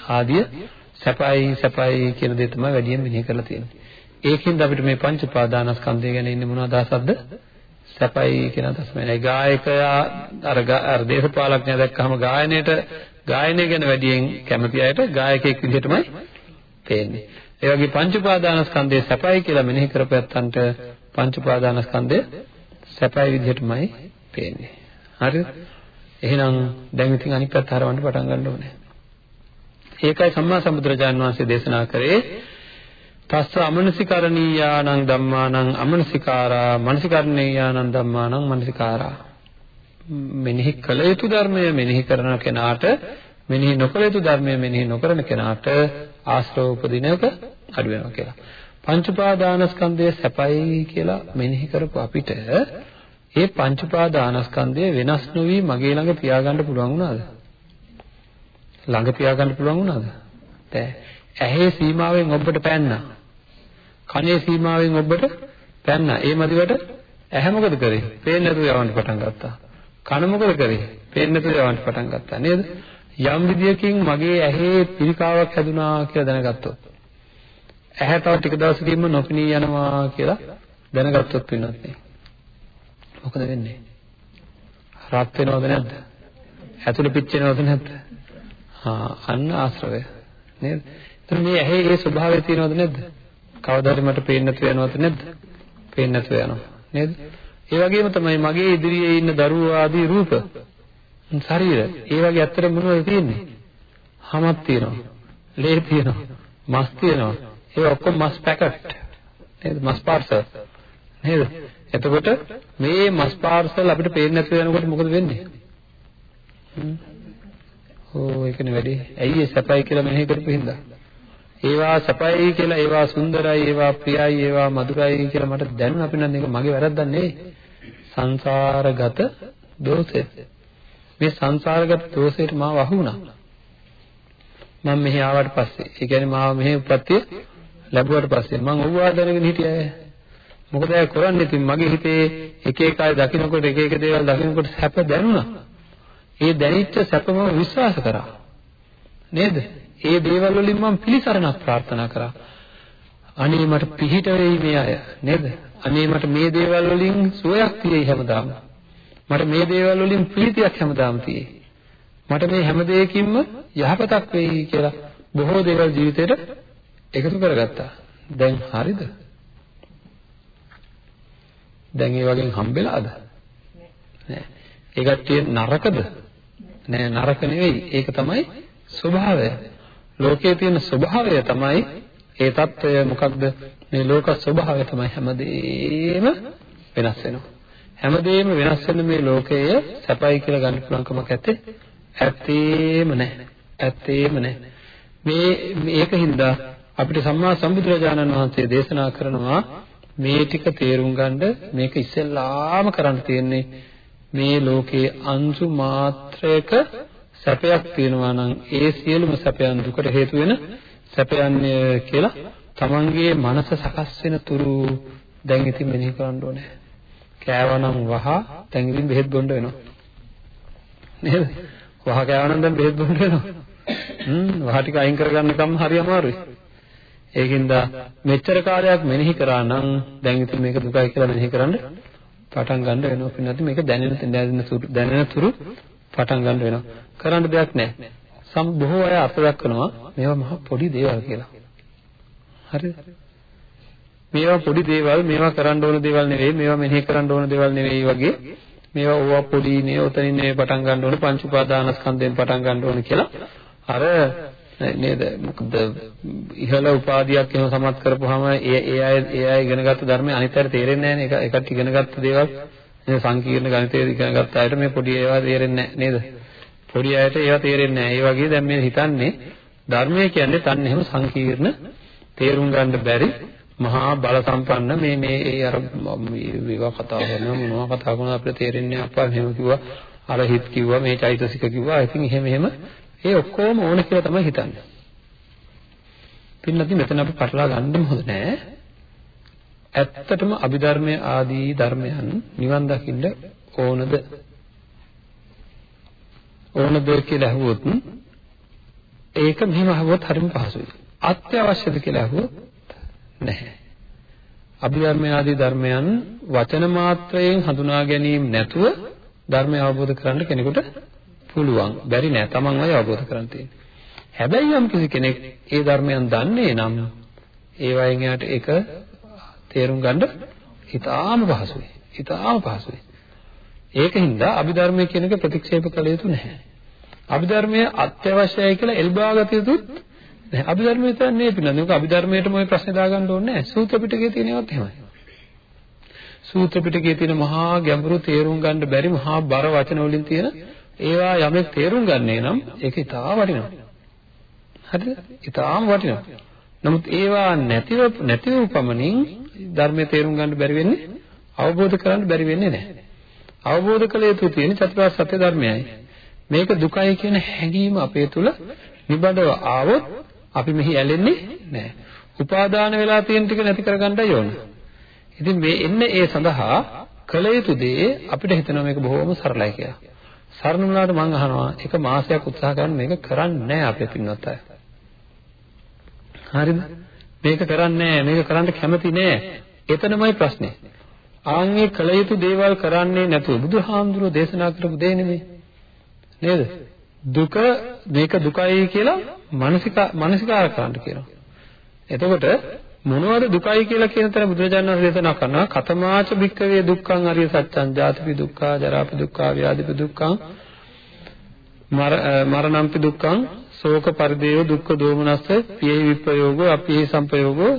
ආදිය සැපයි සැපයි කියන දේ තමයි වැඩියෙන් මෙනෙහි කරලා තියෙන්නේ ඒකෙන්ද අපිට මේ පංච උපාදානස්කන්ධය ගැන ඉන්නේ මොන අදහසක්ද සැපයි කියන අදහසමයි. ගායකයා අර අර දේශපාලඥයා දැක්කහම ගායනයේට ගායනය ගැන වැඩියෙන් කැමති අයට ගායකයෙක් විදිහටමයි පේන්නේ. ඒ වගේ පංච උපාදානස්කන්ධය සැපයි කියලා මෙනෙහි කරපැත්තන්ට පංච උපාදානස්කන්ධය සැපයි විදිහටමයි පේන්නේ. හරිද? එහෙනම් දැන් ඉතින් අනිත් පැත්ත හරවන්න පටන් ගන්න ඕනේ. ඒකයි සම්මා සම්බුදුරජාණන් වහන්සේ දේශනා කරේ තස්ස අමනසිකරණීයානං ධම්මානං අමනසිකාරා මනසිකරණීයානං ධම්මානං මනසිකාරා මෙනෙහි කළ යුතු ධර්මය මෙනෙහි කරන කෙනාට මෙනෙහි නොකළ යුතු ධර්මය මෙනෙහි නොකරන කෙනාට ආශ්‍රව උපදිනක අඩු වෙනවා කියලා. පංච උපාදානස්කන්ධය සැපයි කියලා මෙනෙහි කරපු අපිට ඒ පංච උපාදානස්කන්ධය වෙනස් නොවි මගේ ළඟ තියාගන්න පුළුවන් වුණාද? ළඟ තියාගන්න පුළුවන් වුණාද? බෑ. ඇහි සීමාවෙන් ඔබට පැන්නා. කනේ සීමාවෙන් ඔබට පැන්නා. ඒ මදිවට ඇහැ මොකද කරේ? පේන්නේ නැතුව යවන්න පටන් ගත්තා. කන මොකද කරේ? පේන්නේ නැතුව යවන්න පටන් ගත්තා නේද? යම් විදියකින් මගේ ඇහි පිළිකාවක් හැදුනා කියලා දැනගත්තොත් ඇහැ තව ටික දවසකින්ම නොපෙනී යනවා කියලා දැනගත්තොත් වෙනත් නේ. මොකද වෙන්නේ? රත් වෙනවද නැද්ද? ඇතුළේ පිච්චෙනවද නැද්ද? ආ අන්න ආශ්‍රවය නේද? එතන මේ ඇහි ඒ ස්වභාවය තියෙනවද නැද්ද? කවදාද මට පේන්නේ නැතුව යනවද නැද්ද? පේන්නේ නැතුව යනවා නේද? ඒ වගේම තමයි මගේ ඉදිරියේ ඉන්න දරුවෝ ආදී රූප ශරීර ඒ වගේ ඇත්තට මොනවද තියෙන්නේ? හමක් තියෙනවා. ලේ තියෙනවා. මස් තියෙනවා. ඒ ඔක්කොම මස් පැකට් නේද? මස් පාර්සල් නේද? එතකොට මේ මස් පාර්සල් අපිට පේන්නේ නැතුව යනකොට මොකද වෙන්නේ? ඕ ඒකනේ වැඩි. ඇයි ඒ සැපයි කියලා මෙනෙහි කරපු හින්දා? ඒවා සැපයි කියලා ඒවා සුන්දරයි ඒවා ප්‍රියයි ඒවා මధుරයි කියලා මට දැනුණා අපි නම් ඒක මගේ වැරද්දක් නෙවෙයි. සංසාරගත දෝෂය. මේ සංසාරගත දෝෂයට මාව අහු වුණා. මම මෙහි ආවට පස්සේ, ඒ කියන්නේ මාව මෙහි උපත්ති ලැබුවට පස්සේ මම ඔව්වා දැනගෙන හිටියේ. මොකද අය කරන්නේ ඉතින් මගේ හිතේ එක එක අය දකින්නකොට එක එක දේවල් දකින්නකොට සැප දැනුණා. ඒ දැනෙච්ච සැපම විශ්වාස කරා. නේද? ඒ දේවල් වලින් මම පිළිසරණක් ප්‍රාර්ථනා කරා. අනේ මට පිහිට වෙයි මේ අය නේද? අනේ මට මේ දේවල් වලින් සුවයක් තියෙයි හැමදාම. මට මේ දේවල් වලින් ප්‍රීතියක් හැමදාම තියෙයි. මට මේ හැම දෙයකින්ම යහපතක් වෙයි කියලා බොහෝ දේවල් ජීවිතේට එකතු කරගත්තා. දැන් හරිද? දැන් ඒ වගේ හම්බෙලාද? නෑ. ඒ කට්ටිය නරකද? නෑ නරක නෙවෙයි. ඒක තමයි ස්වභාවය. ලෝකයේ තියෙන ස්වභාවය තමයි ඒ తত্ত্বය මොකක්ද? මේ ලෝක ස්වභාවය තමයි හැමදේම වෙනස් වෙනවා. හැමදේම වෙනස් වෙන මේ ලෝකය සැපයි කියලා ගන්න පුළුවන් කමක් නැත්තේ. ඇත්තේම නැහැ. ඇත්තේම නැහැ. මේ මේකින්ද අපිට සම්මා සම්බුදුරජාණන් වහන්සේ දේශනා කරනවා මේ ටික තේරුම් ගන්න මේක ඉස්සෙල්ලාම කරන්න තියෙන්නේ මේ ලෝකයේ අංශු මාත්‍රයක සැපයක් තියෙනවා නම් ඒ සියලුම සැපයන් දුකට හේතු වෙන සැපයන් කියලා තමන්ගේ මනස සකස් වෙන තුරු දැන් ඉතින් මෙනෙහි කරන්න ඕනේ. කෑවනම් වහ දැන් ඉතින් බෙහෙත් බොන්න වෙනවා. නේද? වහ කෑවනම් දැන් බෙහෙත් බොන්න වෙනවා. හ්ම් වහ ටික අයින් කරගන්නකම් හරි අමාරුයි. ඒකින්ද මෙච්චර කාලයක් මෙනෙහි කරා නම් දැන් ඉතින් මේක දුකයි කියලා මෙනෙහි කරන්න පටන් ගන්න වෙනවා. පින්නත් මේක දැනෙන දැනෙන තුරු පටන් ගන්න වෙනවා. කරන්න දෙයක් නැහැ. සම් බොහෝ අය අර්ථ දක්වනවා මේවා මහ පොඩි දේවල් කියලා. හරිද? මේවා පොඩි දේවල් මේවා කරන්න ඕන දේවල් නෙවෙයි මේවා මෙනෙහි කරන්න ඕන දේවල් නෙවෙයි වගේ මේවා ඕවා පොඩි නේ උතනින් නේ පටන් ගන්න ඕන පංච උපාදානස්කන්ධයෙන් පටන් ගන්න ඕන කියලා අර නේද? මොකද ඉහළ උපාධියක් එහෙම සමත් කරපුවාම ඒ ඒ අය ඒ අය ඉගෙනගත්තු ධර්මයේ අනිත් අයට තේරෙන්නේ නැහැ නේ. ඒකට ඉගෙනගත්තු දේවල්. මේ සංකීර්ණ ගණිතය ඉගෙනගත්ත අයට මේ පොඩි ඒවා තේරෙන්නේ නැහැ නේද? පොඩි අයට ඒවා තේරෙන්නේ නැහැ. ඒ වගේ දැන් මේ හිතන්නේ ධර්මය කියන්නේ තන්න එහෙම සංකීර්ණ තේරුම් ගන්න බැරි මහා බල සම්පන්න මේ මේ ඒ අර මේවා කතා කරනවා මොනවා කතා කරනවද අපිට තේරෙන්නේ අප්පා මෙහෙම කිව්වා අර හිත් කිව්වා මේ චෛතසික කිව්වා. ඉතින් එහෙම එහෙම ඒ ඔක්කොම ඕන කියලා තමයි හිතන්නේ. පින්නදී මෙතන අපි පටලවා ගන්නම හොඳ නෑ. ඇත්තටම අභිධර්මයේ ආදී ධර්මයන් නිවන් දකින්න ඕනද? ඕනද කියලා අහුවොත් ඒක මෙහෙම අහුවොත් හරිම පහසුයි. අත්‍යවශ්‍යද කියලා අහුවොත් නැහැ. අභිධර්මයේ ආදී ධර්මයන් වචන මාත්‍රයෙන් හඳුනා ගැනීම නැතුව ධර්මය අවබෝධ කරගන්න කෙනෙකුට පුළුවන්. බැරි නෑ. Tamanමයි අවබෝධ කරගන්න තියෙන්නේ. හැබැයි යම් කිසි කෙනෙක් ඒ ධර්මයන් දන්නේ නම් ඒ වයින් යාට ඒක තේරුම් ගන්න ඉතාම පහසුයි. ඉතාම පහසුයි. ඒකින්ද අභිධර්මය කියන එක ප්‍රතික්ෂේප කළ යුතු නැහැ. අභිධර්මය අත්‍යවශ්‍යයි කියලා එල්බාගත යුතුත් නැහැ. අභිධර්මය තන්නේ පිළිබඳව. මොකද අභිධර්මයටම ওই ප්‍රශ්නේ දාගන්න ඕනේ නැහැ. සූත්‍ර පිටකයේ තියෙනවත් එහෙමයි. සූත්‍ර පිටකයේ තියෙන මහා ගැඹුරු තේරුම් ගන්න බැරි මහා බර වචන වලින් තියෙන ඒවා යමෙක් තේරුම් ගන්නේ නම් ඒක ඉතා වටිනවා. හරිද? ඉතාම වටිනවා. නමුත් ඒවා නැතිව නැතිව පමණින් ධර්මයේ තේරුම් ගන්න බැරි වෙන්නේ අවබෝධ කරගන්න බැරි වෙන්නේ නැහැ. අවබෝධ කළ යුතු තියෙන චතුරාර්ය සත්‍ය ධර්මයයි. මේක දුකයි කියන හැඟීම අපේ තුල නිබඳව ආවොත් අපි මෙහි ඇලෙන්නේ නැහැ. උපාදාන වෙලා තියෙන ටික නැති කරගන්නයි ඕන. ඉතින් මේ එන්නේ ඒ සඳහා කළ යුතු දේ අපිට හිතෙනවා මේක බොහොම සරලයි කියලා. සරණ වුණාට මම අහනවා එක මාසයක් උත්සාහ කරන්න මේක කරන්නේ නැහැ අපේ පින්වත් අය. හරිද? මේක කරන්නේ මේක කරන්න කැමති නෑ. එතනමයි ප්‍රශ්නේ. ආන්ගේ කල යුතු දේවල් කරන්නේ නැතුව බුදුහාමුදුරුවෝ දේශනා කරපු දේ නෙමෙයි. නේද? දුක මේක දුකයි කියලා මානසික මානසිකාර කරන්න කියනවා. එතකොට මොනවද දුකයි කියලා කියන තැන බුදුරජාණන් වහන්සේ දේශනා කරනවා කතමාච භික්කවේ දුක්ඛං අරිය සත්‍යං ජාතිපි දුක්ඛා ජරාපි දුක්ඛා ව්‍යාධිපි දුක්ඛං මරණම්පි දුක්ඛං ශෝක පරිදේව දුක්ඛ දෝමනස්ස පියෙහි විප්‍රයෝගෝ අපිහි සංපයෝගෝ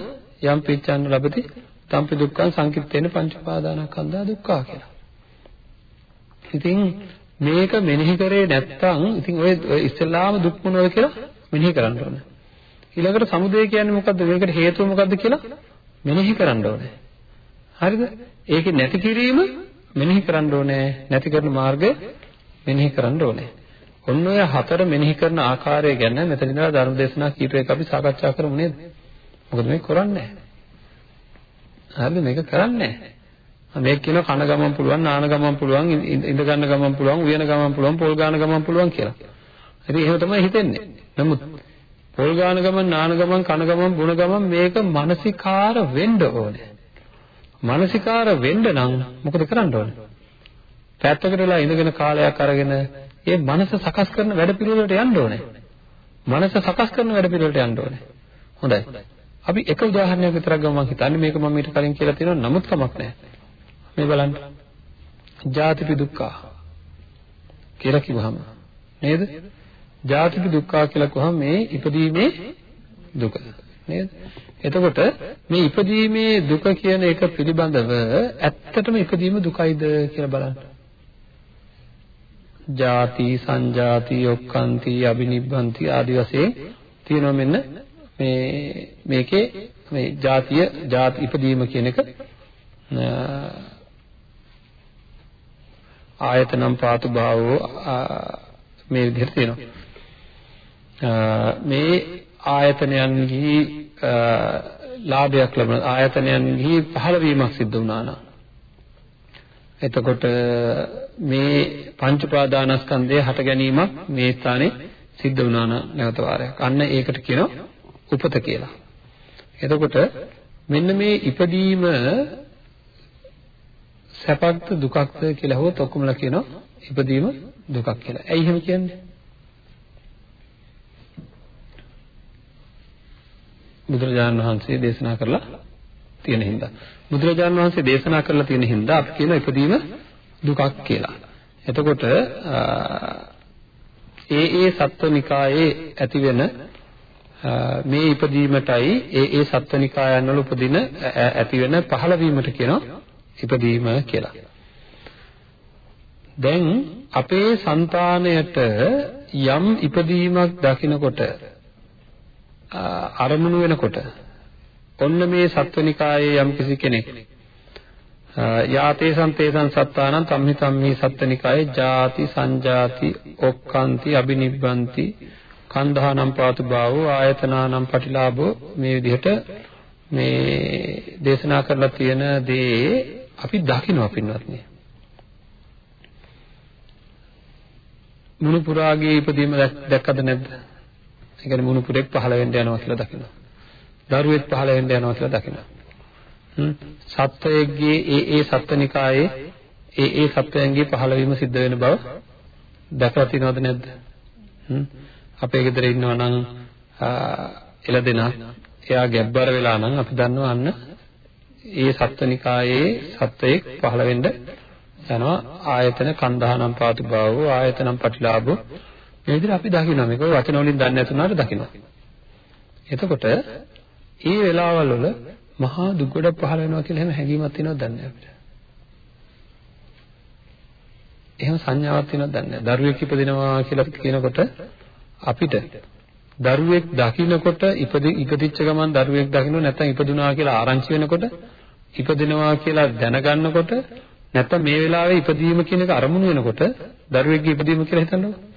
යම් පිච්ඡන්න ලබති තම්පි දුක්ඛං සංකිට්ඨේන පංච උපාදානස්කන්ධා දුක්ඛා කියලා. ඉතින් මේක මෙනෙහි කරේ නැත්නම් ඉතින් ඔය ඉස්සෙල්ලාම දුක් මොනවද කියලා මෙනෙහි කරන්න ඕනේ. ඊළඟට සමුදය කියන්නේ මොකද්ද? මේකට හේතුව මොකද්ද කියලා මෙනෙහි කරන්න ඕනේ. හරිද? ඒක නැති කිරීම මෙනෙහි කරන්න ඕනේ. නැති කරන මාර්ගය මෙනෙහි කරන්න ඕනේ. ඔන්න ඔය හතර මෙනෙහි කරන ආකාරය ගැන මෙතන ඉඳලා ධර්ම දේශනා කීපයක් අපි සාකච්ඡා කරමු නේද? මොකද මේක කරන්නේ නැහැ. හරිද? මේක කරන්නේ නැහැ. මේක කියන කන ගමන් පුළුවන්, නාන ගමන් පුළුවන්, ඉඳ ගන්න ගමන් පුළුවන්, උයන ගමන් පුළුවන්, පොල් ගාන ගමන් පුළුවන් කියලා. ඉතින් එහෙම තමයි හිතෙන්නේ. නමුත් පොල් ගාන ගමන්, නාන ගමන්, කන ගමන්, බුණ ගමන් මේක මානසිකාර වෙන්න ඕනේ. මානසිකාර වෙන්න නම් මොකද කරන්න ඕනේ? පැත්තකට වෙලා ඉඳගෙන කාලයක් අරගෙන ඒ මනස සකස් කරන වැඩ පිළිවෙලට යන්න ඕනේ. මනස සකස් කරන වැඩ පිළිවෙලට යන්න ඕනේ. හොඳයි. අපි එක උදාහරණයක් විතරක් ගමු මම හිතන්නේ මේක මම ඊට කලින් කියලා තියෙනවා නමුත් කමක් නැහැ. මේ බලන්න. ජාතිපි දුක්ඛ කියලා කිව්වහම නේද? ජාතිපි දුක්ඛ කියලා කිව්වහම මේ ඉපදීමේ දුක නේද? එතකොට මේ ඉපදීමේ දුක කියන එක පිළිබඳව ඇත්තටම ඉපදීම දුකයිද කියලා බලන්න. ජාති සංජාති ඔක්කාන්ති අබිනිබ්බන්ති ආදි වශයෙන් තියෙනවා මෙන්න මේ මේකේ මේ ජාතිය ජාති ඉපදීම කියන එක ආයතනම් පාතු භාවෝ මේ විදිහට තියෙනවා මේ ආයතනයන්හි ලාභයක් ලබන ආයතනයන්හි පහළවීමක් සිද්ධ වුණා නම් එතකොට මේ පංච උපාදානස්කන්ධය හට ගැනීමක් මේ ස්ථානේ සිද්ධ වුණා නැවත වාරයක්. අන්න ඒකට කියනවා උපත කියලා. එතකොට මෙන්න මේ ඉපදීම සැපක්ද දුකක්ද කියලා හොත් ඔක්කොමලා කියනවා ඉපදීම දුකක් කියලා. ඇයි එහෙම කියන්නේ? බුදුරජාණන් වහන්සේ දේශනා කරලා තියෙන හින්දා. බුදුරජාණන් වහන්සේ දේශනා කරලා තියෙන හින්දා අපි කියන ඉපදීම දුකක් කියලා. එතකොට ඒ ඒ සත්වනිකායේ ඇතිවෙන මේ ඉපදීමටයි ඒ ඒ සත්වනිකායන් වල උපදින ඇතිවෙන පහළවීමට කියනවා ඉපදීම කියලා. දැන් අපේ సంతාණයට යම් ඉපදීමක් දකිනකොට අරමුණු වෙනකොට ඔන්න මේ සත්වනිකායේ යම් කිසි කෙනෙක් යාතේසං තේසං සත්තානං තම්හි තම්හි සත්වනිකායේ ජාති සංජාති ඔක්කාන්ති අබිනිබ්බන්ති කන්ධානම් පාතු භාවෝ ආයතනානම් පටිලාභෝ මේ විදිහට මේ දේශනා කරලා තියෙන දේ අපි දකිනවා පින්වත්නි මුණුපුරාගේ ඉපදීම දැක්කද නැද්ද? ඒ කියන්නේ මුණුපුරෙක් පහළ වෙන්න යනවා කියලා දකිනවා. දරුවෙක් පහළ වෙන්න යනවා කියලා දකිනවා. සත්වයේගේ ඒ ඒ සත්වනිකායේ ඒ ඒ සත්වයන්ගේ පහළවීම සිද්ධ වෙන බව දැකලා තියෙනවද නැද්ද? අපේ ගෙදර ඉන්නවා නම් එළදෙනා එයා ගැබ්බර වෙලා නම් අපි දන්නවා අන්න ඒ සත්වනිකායේ සත්වයෙක් පහළ වෙන්න යනවා ආයතන කන්දහනම් පාතු භාවෝ ආයතනම් පටිලාභෝ මේ විදිහට අපි දකිනවා. මේක වචන වලින් දන්නේ නැතුණාට දකිනවා. එතකොට ඒ වෙලාවල් වල මහා දුක් ගොඩක් පහළ වෙනවා කියලා එහෙම හැඟීමක් තියෙනවද දන්නේ අපිට? එහෙම සංඥාවක් තියෙනවද දන්නේ නැහැ. දරුවෙක් ඉපදිනවා කියලා කියනකොට අපිට දරුවෙක් දකින්නකොට ඉපදි ඉපදිච්ච ගමන් දරුවෙක් දකින්න නැත්නම් ඉපදුනා කියලා ආරංචි වෙනකොට ඉපදිනවා කියලා දැනගන්නකොට නැත්නම් මේ වෙලාවේ ඉපදීම කියන එක අරමුණු වෙනකොට දරුවෙක්ගේ ඉපදීම කියලා හිතන්නකො.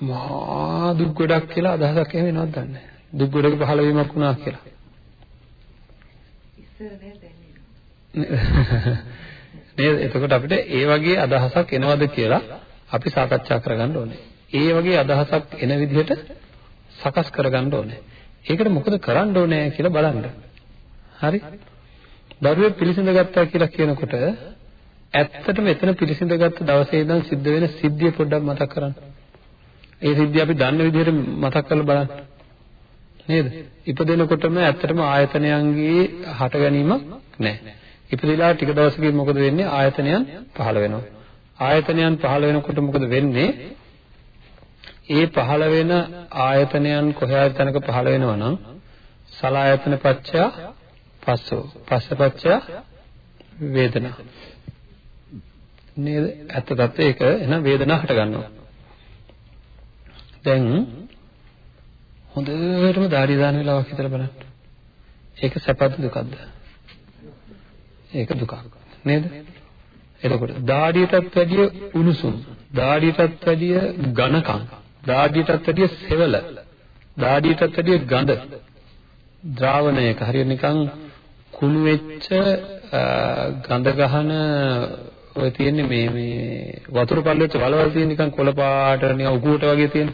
මහා දුක් ගොඩක් කියලා අදහසක් එහෙම එනවද දන්නේ නැහැ. දුක් ගොඩක පහළ වීමක් වුණා කියලා. නේද? එතකොට අපිට ඒ වගේ අදහසක් එනවද කියලා අපි සාකච්ඡා කරගන්න ඕනේ. ඒ වගේ අදහසක් එන විදිහට සකස් කරගන්න ඕනේ. ඒකට මොකද කරන්න ඕනේ කියලා බලන්න. හරි? දරුවෙක් පිළිසිඳ ගත්තා කියලා කියනකොට ඇත්තටම එතන පිළිසිඳ ගත්ත දවසේ ඉඳන් සිද්ධ වෙන සිද්ධිය පොඩ්ඩක් මතක් කරන්න. ඒ සිද්ධිය අපි දන්න විදිහට මතක් කරලා බලන්න. නේද? ඉපදෙනකොටම ඇත්තටම ආයතනයන්ගේ හට ගැනීමක් නැහැ. ඉපදෙලා ටික දවසකින් මොකද වෙන්නේ? ආයතනයන් පහළ වෙනවා. ආයතනයන් පහළ වෙනකොට මොකද වෙන්නේ? ඒ පහළ වෙන ආයතනයන් කොහේ තැනක පහළ වෙනවා නම් සලායතන පච්චය පස්සෝ පස්සපච්චය වේදනා නේද ඇත්ත தත්ත්වය ඒක එහෙනම් වේදනාව හට ගන්නවා දැන් හොඳටම ධාරි දාන වෙලාවක් හිතලා බලන්න. ඒක සැපද දුකද ඒක දුකක්. නේද? එතකොට දාඩියටත් වැඩිය උණුසුම් දාඩියටත් වැඩිය ඝනකම් දාඩියටත් වැඩිය සෙවල දාඩියටත් වැඩිය ගඳ. ද්‍රාවණයක හරියට නිකන් කුණු වෙච්ච ගඳ ගහන ඔය තියෙන්නේ මේ මේ වතුර පල්ලෙච්ච වලවල් තියෙන නිකන් කොළ පාට නිකන් උකුවට වගේ තියෙන.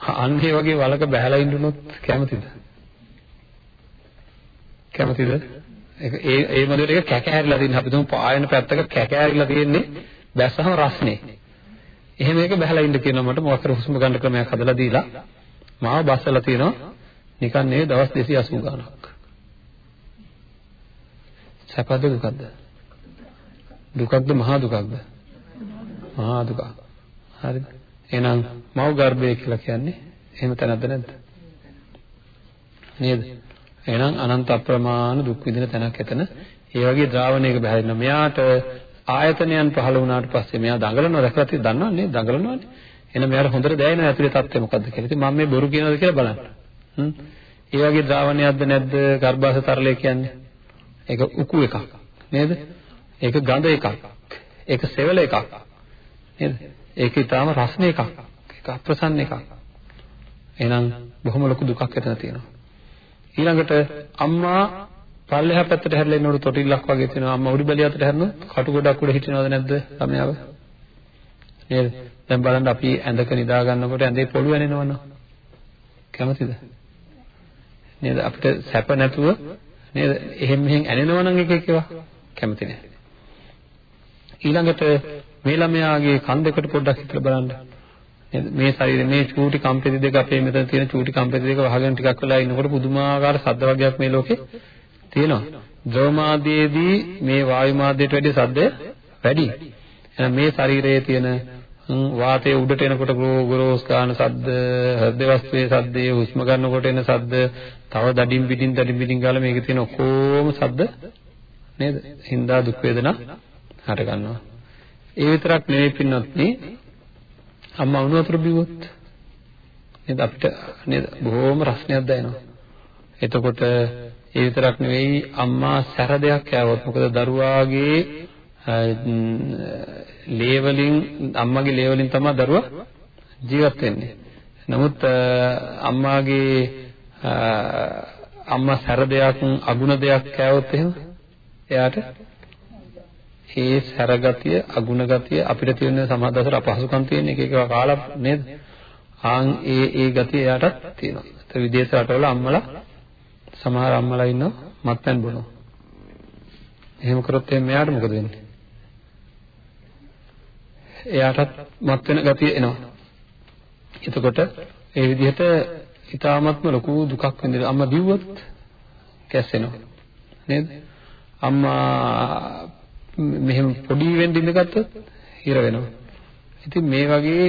අන්න ඒ වගේ වලක බහැලා ඉඳුනොත් කැමතිද? කැමතිද? ඒක ඒ ඒ මොදේට එක කැකෑරිලා තියෙන අපි තුමු පායන පැත්තක කැකෑරිලා තියෙන්නේ දැස්සම රස්නේ. එහෙම එක බහැලා ඉන්න කියනවා මට මොකක් කර හුස්ම ගන්න ක්‍රමයක් හදලා දීලා මාව බස්සලා තියෙනවා නිකන් නේ දවස් 280 ගාණක්. සැපද දුකද? දුකක්ද මහා දුකක්ද? මහා දුකක්. හරිද? එහෙනම් මව් ගර්භය කියලා කියන්නේ එහෙම තැනක්ද නැද්ද? නේද? එහෙනම් අනන්ත අප්‍රමාණ දුක් විඳින තැනක් එතන. ඒ වගේ ද්‍රාවණයක බහැරෙන මෙයාට ආයතනයන් පහළ වුණාට පස්සේ මෙයා දඟලනවා දැකලා තියෙ දන්නවන්නේ දඟලනවානේ. එහෙනම් මෙයාට හොඳට දැනෙන ඇතුලේ තත්ත්වය මොකද්ද කියලා. ඉතින් මම මේ බොරු කියනවාද කියලා බලන්න. හ්ම්. ඒ වගේ ද්‍රාවණයක්ද නැද්ද ගර්භාෂ තරලය කියන්නේ? ඒක උකු එකක්. නේද? ඒක ගඳ එකක්. ඒක සෙවල එකක්. නේද? ඒක ඊටාම රස්න එකක්. ඒක අප්‍රසන්න එකක්. එහෙනම් බොහොම ලොකු දුකක් එතන තියෙනවා. ඊළඟට අම්මා පල්ලෙහා පැත්තට හැරිලා ඉන්නකොට තොටිල්ලක් වගේ තියෙනවා. අම්මා උඩු බැලිය අතට හැරෙනොත් කටු ගොඩක් උඩ හිටිනවද නැද්ද ළමයාව? නේද? දැන් බලන්න අපි ඇඳක නිදා ගන්නකොට ඇඳේ පොළු ඇනෙනවනේ. කැමතිද? නේද? අපිට සැප නැතුව නේද? එහෙම මෙහෙන් ඇනෙනවා නම් එක එක ඒවා කැමති නැහැ. ඊළඟට මේ ළමයාගේ කන් දෙකට පොඩ්ඩක් හිතලා බලන්න. නේද? මේ ශරීරේ මේ චූටි කම්පෙති දෙක අපේ මෙතන තියෙන චූටි කම්පෙති දෙක වහගෙන ටිකක් වෙලා ඉන්නකොට පුදුමාකාර ශබ්ද වර්ගයක් මේ ලෝකේ තියෙනවා. ද්‍රව මාධ්‍යයේදී මේ වායු මාධ්‍යයට වැඩිය ශබ්දය වැඩි. එහෙනම් මේ ශරීරයේ තියෙන වාතයේ උඩට එනකොට ගොරෝස් ගන්න ශබ්ද, හෘද වස්තුවේ ශබ්දේ, හුස්ම ගන්නකොට එන ශබ්ද, තව දඩින් පිටින් දඩින් පිටින් ගාලා මේකේ තියෙන ඔක්කොම ශබ්ද නේද? හින්දා දුක් වේදනා හට ගන්නවා. ඒ විතරක් නෙවෙයි පින්නොත්නි අම්මා වුණ වතුර බිව්වොත් නේද අපිට නේද බොහොම රසණයක් දැනෙනවා. එතකොට ඒ විතරක් නෙවෙයි අම්මා සැර දෙයක් කෑවොත් මොකද දරුවාගේ ලේ වලින් අම්මගේ ලේ වලින් තමයි දරුවා ජීවත් වෙන්නේ. නමුත් අම්මාගේ අම්මා සැර දෙයක් අගුණ දෙයක් කෑවොත් එහෙම එයාට ඒ සැර ගතිය අගුණ ගතිය අපිට තියෙන සමහර දවසට අපහසුකම් තියෙන එක එක කාලා නේද? ආන් ඒ ඒ ගතිය එයාටත් තියෙනවා. ඒ විදේශ රටවල අම්මලා සමහර අම්මලා ඉන්නවා මත්පැන් බොනවා. එහෙම කරොත් එහෙනම් මෙයාට මොකද වෙන්නේ? එයාටත් මත් වෙන ගතිය එනවා. එතකොට ඒ විදිහට ඊ타මත්ම ලොකු දුකක් විඳින අම්මා දිව්වොත් කැස්සෙනවා. නේද? අම්මා මෙහෙම පොඩි වෙන්න ඉඳගත්තොත් හිර වෙනවා. ඉතින් මේ වගේ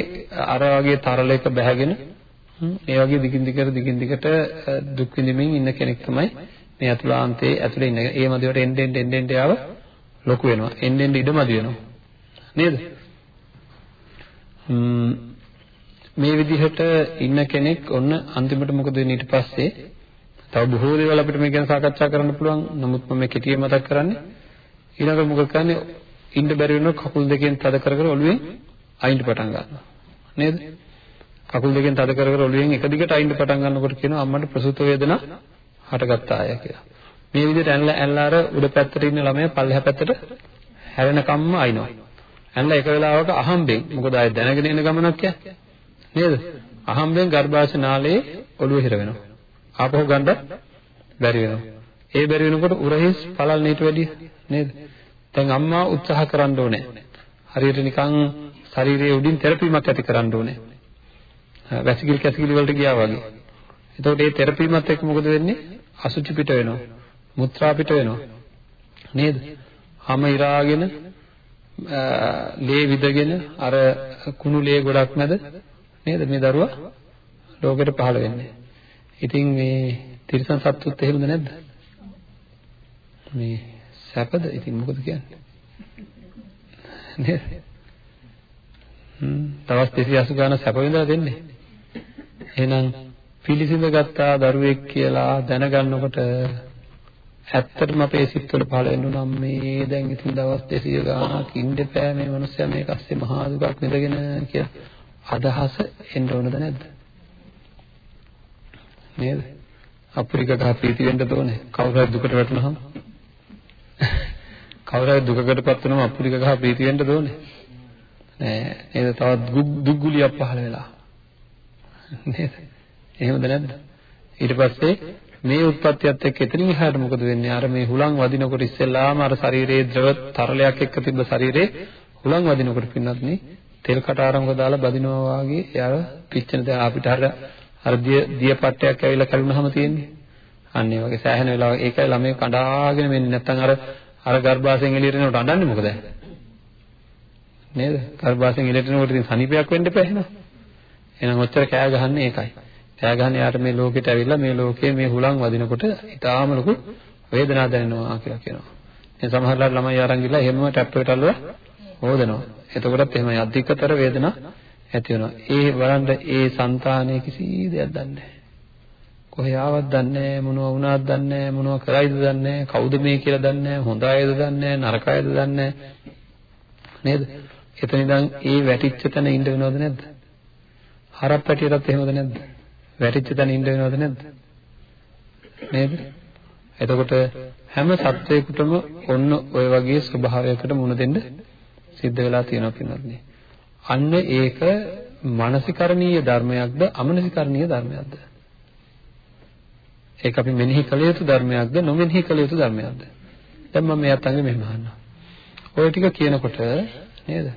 අර වගේ තරලයක බැහැගෙන මේ වගේ දිගින් දිගට දිගින් දිගට දුක් විඳින්මින් ඉන්න කෙනෙක් තමයි මේ අතුලාන්තයේ ඇතුලේ ඉන්න. ඒ මදිවට එන්න එන්න එන්න එන්න යාව ලොකු වෙනවා. එන්න එන්න ඉඩමදි වෙනවා. නේද? මේ විදිහට ඉන්න කෙනෙක් ඔන්න අන්තිමට මොකද වෙන්නේ ඊට පස්සේ තව බොහෝ දේවල් අපිට මේ ගැන සාකච්ඡා කරන්න පුළුවන්. නමුත් මම මේ කෙටියෙන් මතක් කරන්නේ ඊළඟට මොකද කරන්නේ ඉන්න බැරි වෙනවා කකුල් දෙකෙන් තද කර කර ඔළුවෙන් අයින්ට පටන් ගන්නවා. නේද? කකුල් දෙකෙන් තද කර කර ඔළුවෙන් එක දිගට අයින්ට පටන් ගන්නකොට කියනවා අම්මට ප්‍රසූත වේදනා හටගත්තා අය කියලා. මේ විදිහට ඇනලා ඇනලා අර උඩ පැත්තට ඉන්න ළමයා පල්ලෙහා පැත්තට හැරෙනකම්ම අයින්නවා. ඇනලා එක වෙලාවක අහම්බෙන් මොකද ආය දැනගෙන එන ගමනක් නේද? අහම්බෙන් ගර්භාෂ නාලයේ ඔළුව හිර වෙනවා. ආපහු ගන්න බැරි වෙනවා. ඒ බැරි වෙනකොට උරහිස් පළල් නීට වැඩි නේද? දැන් අම්මා උත්සාහ කරන්න ඕනේ. හරියට නිකන් ශරීරයේ උඩින් තෙරපීමක් ඇති කරන්න ඕනේ. වැසිකිලි කැසිකිලි වලට ගියා වගේ. එතකොට මේ තෙරපීමත් එක්ක මොකද වෙන්නේ? අසුචි පිට වෙනවා. මුත්‍රා පිට වෙනවා. නේද? හැම ඉරාගෙන ලේ විදගෙන අර කුණු ලේ ගොඩක් මැද නේද මේ දරුවා ලෝකෙට පහළ වෙන්නේ. ඉතින් මේ තිරිසන් සත්තුත් එහෙමද නැද්ද? මේ සැපද? ඉතින් මොකද කියන්නේ? නේද? හ්ම් තවස් 280 ගාන සැප විඳලා දෙන්නේ. එහෙනම් පිළිසිඳ ගත්තා දරුවෙක් කියලා දැනගන්නකොට ඇත්තටම අපේ සිත්වල පහළ වෙනු නම් මේ දැන් ඉතින් දවස් 200 ගානක් ඉන්න බෑ මේ මිනිස්සයා මේක අස්සේ මහා දුකක් විඳගෙන කියලා අදහස එන්න ඕනද නැද්ද? නේද? අපුරික ගහ ප්‍රීති වෙන්න ඕනේ. කවුරු හරි දුකට වැටුනහම කවුරු හරි දුකකටපත් වෙනම අපුරික ගහ ප්‍රීති වෙන්න ඕනේ. නෑ නේද? තවත් දුක්ගුලියක් පහළ වෙලා. නේද? එහෙමද නැද්ද? ඊට පස්සේ මේ උත්පත්තියත් එක්ක එතනින් එහාට මොකද වෙන්නේ? අර මේ හුලං වදිනකොට ඉස්සෙල්ලාම අර ශරීරයේ ද්‍රව තරලයක් එක්ක තිබ්බ ශරීරේ හුලං වදිනකොට පින්නත් නේ තෙල් කටාරම්ක දාලා බදිනවා වගේ එයාව පිච්චෙන දැන් අපිට අර අර දිය දිය පට්ටයක් ඇවිල්ලා කරුණාම තියෙන්නේ. අන්න ඒ වගේ සෑහෙන වෙලාවක ඒකයි ළමයි කඩාගෙන මෙන්නේ නැත්තම් අර අර ගර්භාෂයෙන් එළියට එනකොට අඬන්නේ මොකද? නේද? ගර්භාෂයෙන් එළියට එනකොට ඉතින් සනීපයක් වෙන්න එපා එහෙනම්. එහෙනම් ඔච්චර කෑ ගහන්නේ ඒකයි. කෑ ගහන්නේ යාට මේ ලෝකෙට ඇවිල්ලා මේ ලෝකයේ මේ හුලං වදිනකොට ඊටාම ලොකු වේදනාවක් දැනෙනවා කියලා කියනවා. ඉතින් සමහරවිට ළමයි අරන් ගිහලා එහෙමම ටැප් එකට අල්ලලා හොදනවා. එතකොටත් එහෙමයි අධිකතර වේදනා ඇති වෙනවා. ඒ බලන්න ඒ సంతානයේ කිසි දෙයක් දන්නේ නැහැ. කොහේ ආවත් දන්නේ නැහැ මොනව වුණාද දන්නේ නැහැ මොනව කරයිද දන්නේ නැහැ කවුද මේ කියලා දන්නේ නැහැ හොඳ අයද දන්නේ නැහැ නරක අයද දන්නේ නැහැ. නේද? එතන ඉඳන් ඒ වැටිච්ච තැන ඉන්න වෙනවද නැද්ද? හරක් පැටියටත් එහෙමද නැද්ද? වැටිච්ච තැන ඉන්න වෙනවද නැද්ද? නේද? එතකොට හැම සත්වයකටම ඔන්න ඔය වගේ ස්වභාවයකට මුහුණ දෙන්න සිද්ධ වෙලා තියෙනවා පින්වත්නි. අන්න ඒක මානසිකරණීය ධර්මයක්ද අමනසිකරණීය ධර්මයක්ද? ඒක අපි මෙනෙහි කළ යුතු ධර්මයක්ද නොමෙනෙහි කළ යුතු ධර්මයක්ද? දැන් මම මේ අතංගෙ මෙහෙම අහන්නම්. ඔය ටික කියනකොට නේද?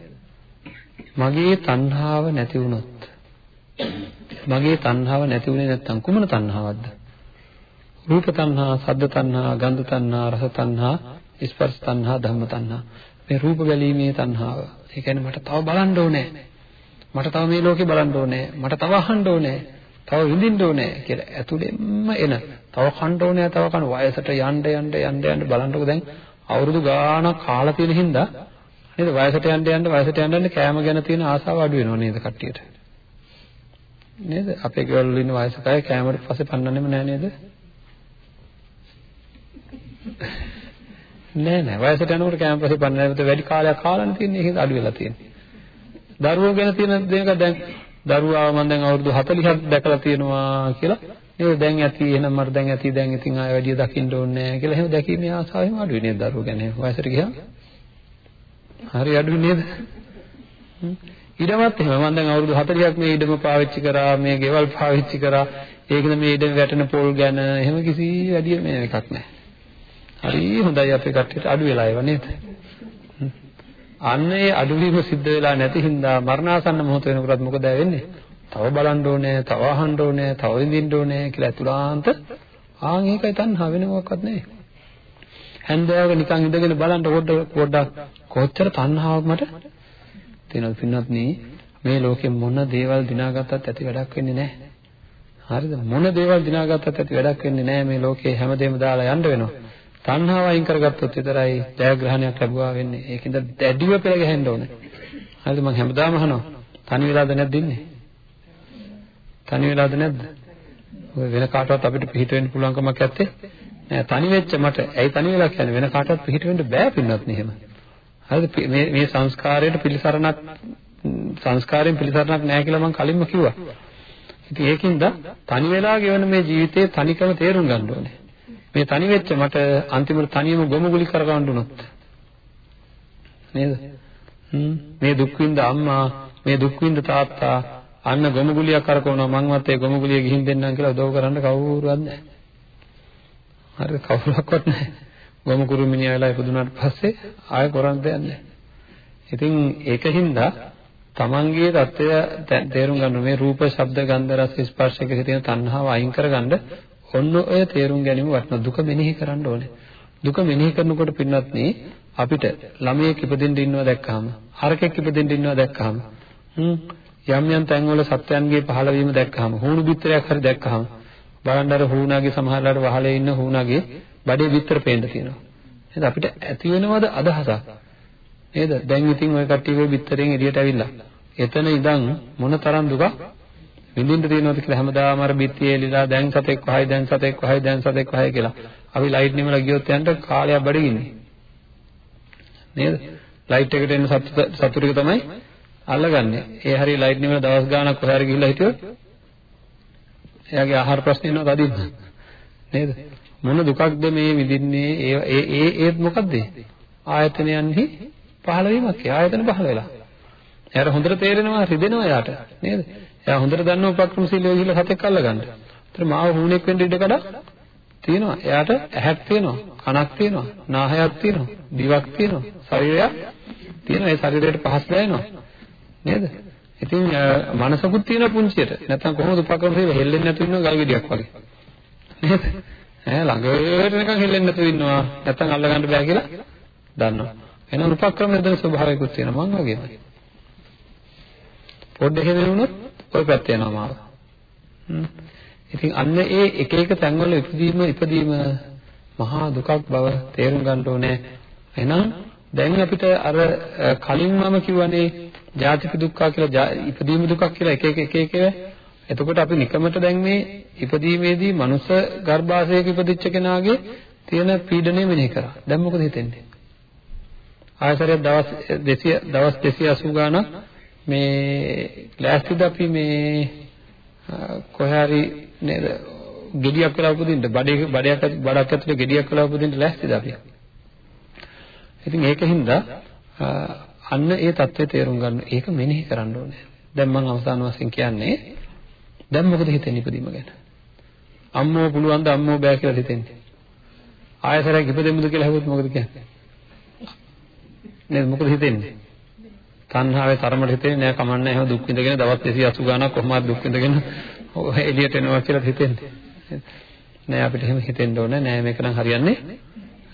මගේ තණ්හාව නැති වුණොත් මගේ තණ්හාව නැති වුණේ නැත්නම් කුමන තණ්හාවක්ද? රූප තණ්හා, සද්ද තණ්හා, ගන්ධ තණ්හා, රස තණ්හා, ස්පර්ශ තණ්හා, ධම්ම තණ්හා. මේ රූප බැලීමේ තණ්හාව. ඒ කියන්නේ මට තව බලන්න ඕනේ. මට තව මේ ලෝකේ බලන්න ඕනේ. මට තව අහන්න ඕනේ. තව විඳින්න ඕනේ කියලා ඇතුළෙන්ම එන. තව කන්න ඕනේ, තව කන වයසට යන්න යන්න යන්න යන්න බලන්නකො දැන් අවුරුදු ගාණක් කාලා තියෙන හින්දා නේද වයසට යන්න යන්න වයසට යන්න යන්න කෑම ගැන තියෙන ආසාව අඩු වෙනවා නේද කට්ටියට. නේද? අපේ ගෙවල් වල ඉන්න වයසක අය කෑමට පස්සේ පන්නන්නෙම නෑ නේද? නෑ නෑ වයසට යනකොට කෑම පස්සේ පන්නන්න නැත්නම් වැඩි කාලයක් කාලානේ තියෙන්නේ ඒක අඩු වෙලා තියෙන්නේ. දරුවෝ ගැන තියෙන දේක දැන් දරුවා මම දැන් අවුරුදු 40ක් දැකලා තියෙනවා කියලා. නේද? දැන් ඇති එහෙනම් මට දැන් ඇති දැන් ඉතින් ආයෙ වැඩි දකින්න ඕනේ නැහැ කියලා එහෙම දැකීමේ ආසාව එහෙම අඩුයි නේද දරුවෝ ගැන? වයසට ගියාම? හරි අඩුයි නේද? ඊටමත් එහෙම මම දැන් අවුරුදු 40ක් මේ ඉඩම පාවිච්චි කරා මේ ගෙවල් පාවිච්චි කරා. ඒකද මේ ඉඩම වැටෙන පොල් ගැන එහෙම කිසි වැඩි මේ එකක් නැහැ. හරි හොඳයි අපේ කට්ටියට අඩු වෙලා ඒවා නේද? අන්න ඒ අඩුවීම සිද්ධ වෙලා නැති හින්දා මරණාසන්න මොහොත වෙනකොටත් මොකද වෙන්නේ? තව බලන්න ඕනේ, තව අහන්න ඕනේ, තව විඳින්න ඕනේ කියලා අතුලාන්ත ආන් ඒකයි තණ්හා වෙන මොකක්වත් නෙවෙයි. හැන්දෑවක නිකන් ඉඳගෙන බලන්න පොඩ්ඩක් පොඩ්ඩක් කොච්චර තණ්හාවක් මට තියෙනවද පින්වත් මේ ලෝකෙ මොන දේවල් දිනාගත්තත් ඇති වැඩක් වෙන්නේ නැහැ. හරිද? මොන දේවල් දිනාගත්තත් ඇති වැඩක් වෙන්නේ නැහැ මේ ලෝකේ හැමදේම දාලා යන්න වෙනවා. තණ්හාව අයින් කරගත්තොත් විතරයි ජයග්‍රහණයක් ලැබුවා වෙන්නේ. ඒකින්ද දැඩිව පෙළ ගැහෙන්න ඕනේ. හරිද? මම හැමදාම අහනවා. තනි වෙලාද නැද්ද ඉන්නේ? තනි වෙලාද නැද්ද? ඔය වෙන කාටවත් අපිට පිට වෙන්න පුළුවන් කමක් නැත්තේ. නෑ තනි වෙච්ච මට ඇයි තනි වෙලා කියන්නේ වෙන කාටවත් පිට වෙන්න බෑ පින්නත් නෙහෙම. හරිද? මේ මේ සංස්කාරයට පිළිසරණක් සංස්කාරයෙන් පිළිසරණක් නෑ කියලා මම කලින්ම කිව්වා. ඉතින් ඒකින්ද තනි වෙලා ගෙවන මේ ජීවිතයේ තනිකම තේරුම් ගන්න ඕනේ. මේ තනි වෙච්ච මට අන්තිමට තනියම ගොමුගුලි කරගන්න උනොත් නේද? මේ දුක් විඳ අම්මා මේ දුක් විඳ තාත්තා අන්න ගොමුගුලියක් කරකවනවා මංවත් ඒ ගොමුගුලිය ගිහින් දෙන්නම් කියලා උදව් කරන්න කවුරුවත් නැහැ. හරි කවුරක්වත් නැහැ. ගොමුකුරු මිනිහා වෙලා ඉපදුනාට පස්සේ ආයෙ කරන් දෙයක් නැහැ. ඉතින් ඒකින්ද තමන්ගේ தත්ත්වය තේරුම් ගන්න මේ රූප, ශබ්ද, ගන්ධ, රස, ස්පර්ශයක තියෙන තණ්හාව අයින් කරගන්න ඔන්න ඔය තේරුම් ගැනීම වටන දුක මෙනෙහි කරන්න ඕනේ. දුක මෙනෙහි කරනකොට පින්නත් අපිට ළමයෙක් ඉපදෙන්න ඉන්නවා දැක්කහම, හරකෙක් ඉපදෙන්න ඉන්නවා දැක්කහම, යම් යම් තැන්වල සත්‍යයන්ගේ පහළවීම දැක්කහම, හුණු බිත්තරයක් හරි දැක්කහම, බලන්න අර හුණාගේ සමහරලාට වහලේ ඉන්න හුණාගේ බඩේ බිත්තර පේන්න තියෙනවා. නේද අපිට ඇති වෙනවද අදහසක්? නේද? දැන් ඉතින් ওই කට්ටියගේ බිත්තරෙන් එළියට ඇවිල්ලා. එතන ඉඳන් මොන තරම් දුකක් විඳින්න තියෙනවද කියලා හැමදාම අර බිත්තිය එලිලා දැන් සතෙක් වහයි දැන් සතෙක් වහයි දැන් සතෙක් වහයි කියලා. අපි ලයිට් නිමලා ගියොත් යන්න කාලයක් බඩගින්නේ. නේද? ලයිට් එකට එන සතු ටික තමයි අල්ලගන්නේ. ඒ හරිය ලයිට් නිමලා දවස් ගාණක් කොහේ හරි ගිහිල්ලා හිටියොත් එයාගේ ආහාර ප්‍රශ්න එනවා තදින්ම. නේද? මොන දුකක්ද මේ විඳින්නේ? ඒ ඒ ඒත් මොකද්ද? ආයතනයන්හි පහළ වීමක්. ආයතන පහළ වෙලා. එයාට හොඳට තේරෙනවා රිදෙනවා එයාට. නේද? එයා හොඳට දන්න උපක්‍රමශීලීව ගිහිල්ලා සතෙක් අල්ල ගන්න. ඒතර මාව හුණෙක් වෙන්න ඉඩ කඩ තියෙනවා. එයාට ඇහක් තියෙනවා, කනක් තියෙනවා, නාහයක් තියෙනවා, දිවක් තියෙනවා, ශරීරයක් තියෙනවා. ඒ ශරීරයට පහස් දැනෙනවා. නේද? ඉතින් මනසකුත් තියෙන පුංචියට. නැත්තම් කොහොමද උපක්‍රමශීලීව හෙල්ලෙන්නේ නැතුව ඉන්න ගල් ගෙඩියක් වගේ. නේද? ඈ ළඟට නිකන් හෙල්ලෙන්නේ නැතුව ඉන්නවා. නැත්තම් අල්ල ගන්න බෑ කියලා දන්නවා. එහෙනම් උපක්‍රම හදන ස්වභාවයකුත් තියෙනවා මං වගේමයි. පොඩ්ඩක් හෙදෙනුනොත් ওই පැත්ත යනවා මාව. ඉතින් අන්න ඒ එක එක තැන්වල ඉපදීම ඉපදීම මහා දුකක් බව තේරුම් ගන්න ඕනේ. එහෙනම් දැන් අපිට අර කලින් මම කිව්වනේ ජාතික දුක්ඛ කියලා ඉපදීම දුකක් කියලා එක එක එක එක එතකොට අපි නිකමට දැන් මේ ඉපදීමේදී මනුස්ස ගර්භාෂයක ඉපදිච්ච කෙනාගේ තියෙන පීඩනය මෙනෙහි කරා. දැන් මොකද හිතෙන්නේ? ආයතරයක් දවස් 200 දවස් 280 ගාණක් මේ ලෑස්තිද අපි මේ කොහේ හරි නේද ගෙඩියක් වෙලා උපදින්න බඩේ බඩයක් බඩක් ඇතුලේ ගෙඩියක් වෙලා උපදින්න ලෑස්තිද අපි? ඉතින් ඒකින්ද අන්න ඒ தත්ත්වය තේරුම් ගන්න ඒක මෙනෙහි කරන්න ඕනේ. දැන් මම අවසාන වශයෙන් කියන්නේ දැන් මොකද හිතෙන්නේ ඉපදීම ගැන? අම්මෝ පුළුවන් ද අම්මෝ බෑ කියලා හිතෙන්නේ? ආයතරයක් ඉපදෙමුද කියලා හෙවොත් මොකද කියන්නේ? නේද? මොකද හිතෙන්නේ? තණ්හාවේ තරමට හිතෙන්නේ නෑ කමන්නේ එහෙම දුක් විඳගෙන දවස් 280 ගාණක් කොහොමද දුක් විඳගෙන එළියට එනවා කියලා හිතෙන්නේ. නෑ අපිට එහෙම හිතෙන්න ඕනේ නෑ. මේක නම් හරියන්නේ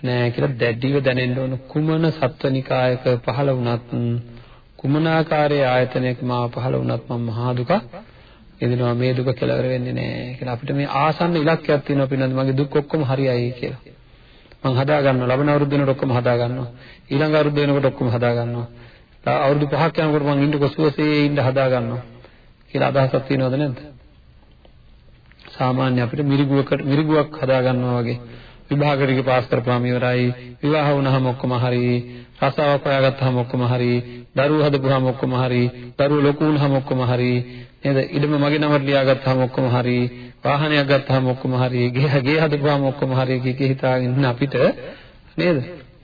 නෑ කියලා දැඩිව දැනෙන්න ඕන. කුමන සත්වනිකායක පහළ වුණත් කුමන ආකාරයේ ආයතනයක මා පහළ වුණත් මම මහා දුක එදිනවා මේ දුක කෙලවර වෙන්නේ නෑ කියලා අපිට මේ ආසන්න ඉලක්කයක් තියෙනවා. පින්නත් මගේ දුක් ඔක්කොම හරියයි කියලා. මං හදා ගන්නවා ලබන අවුරුද්ද වෙනකොට ඔක්කොම හදා ගන්නවා ඊළඟ අවුරුද්ද වෙනකොට ඔක්කොම හදා ගන්නවා අවුරුදු 5ක් යනකොට මං ඉන්නකො සුවසේ ඉන්න හදා ගන්නවා කියලා අදහසක් තියෙනවද නැද්ද? සාමාන්‍ය අපිට මිරිගුවකට මිරිගුවක් හදා ගන්නවා වගේ විභාග ටික පාස් කරපුවාම ඉවරයි. විවාහ වුණාම ඔක්කොම හරි රසාවක් හොයාගත්තාම ඔක්කොම හරි දරුවෝ හදපුවාම ඔක්කොම හරි දරුවෝ ලොකු වුණාම ඔක්කොම හරි නේද? ඉඩම මගේ නමට ලියාගත්තාම ඔක්කොම හරි වාහනයක් ගත්තාම ඔක්කොම හරි ගේ ගේ හදපුවාම ඔක්කොම හරි කිය හිතාගෙන ඉන්න අපිට නේද?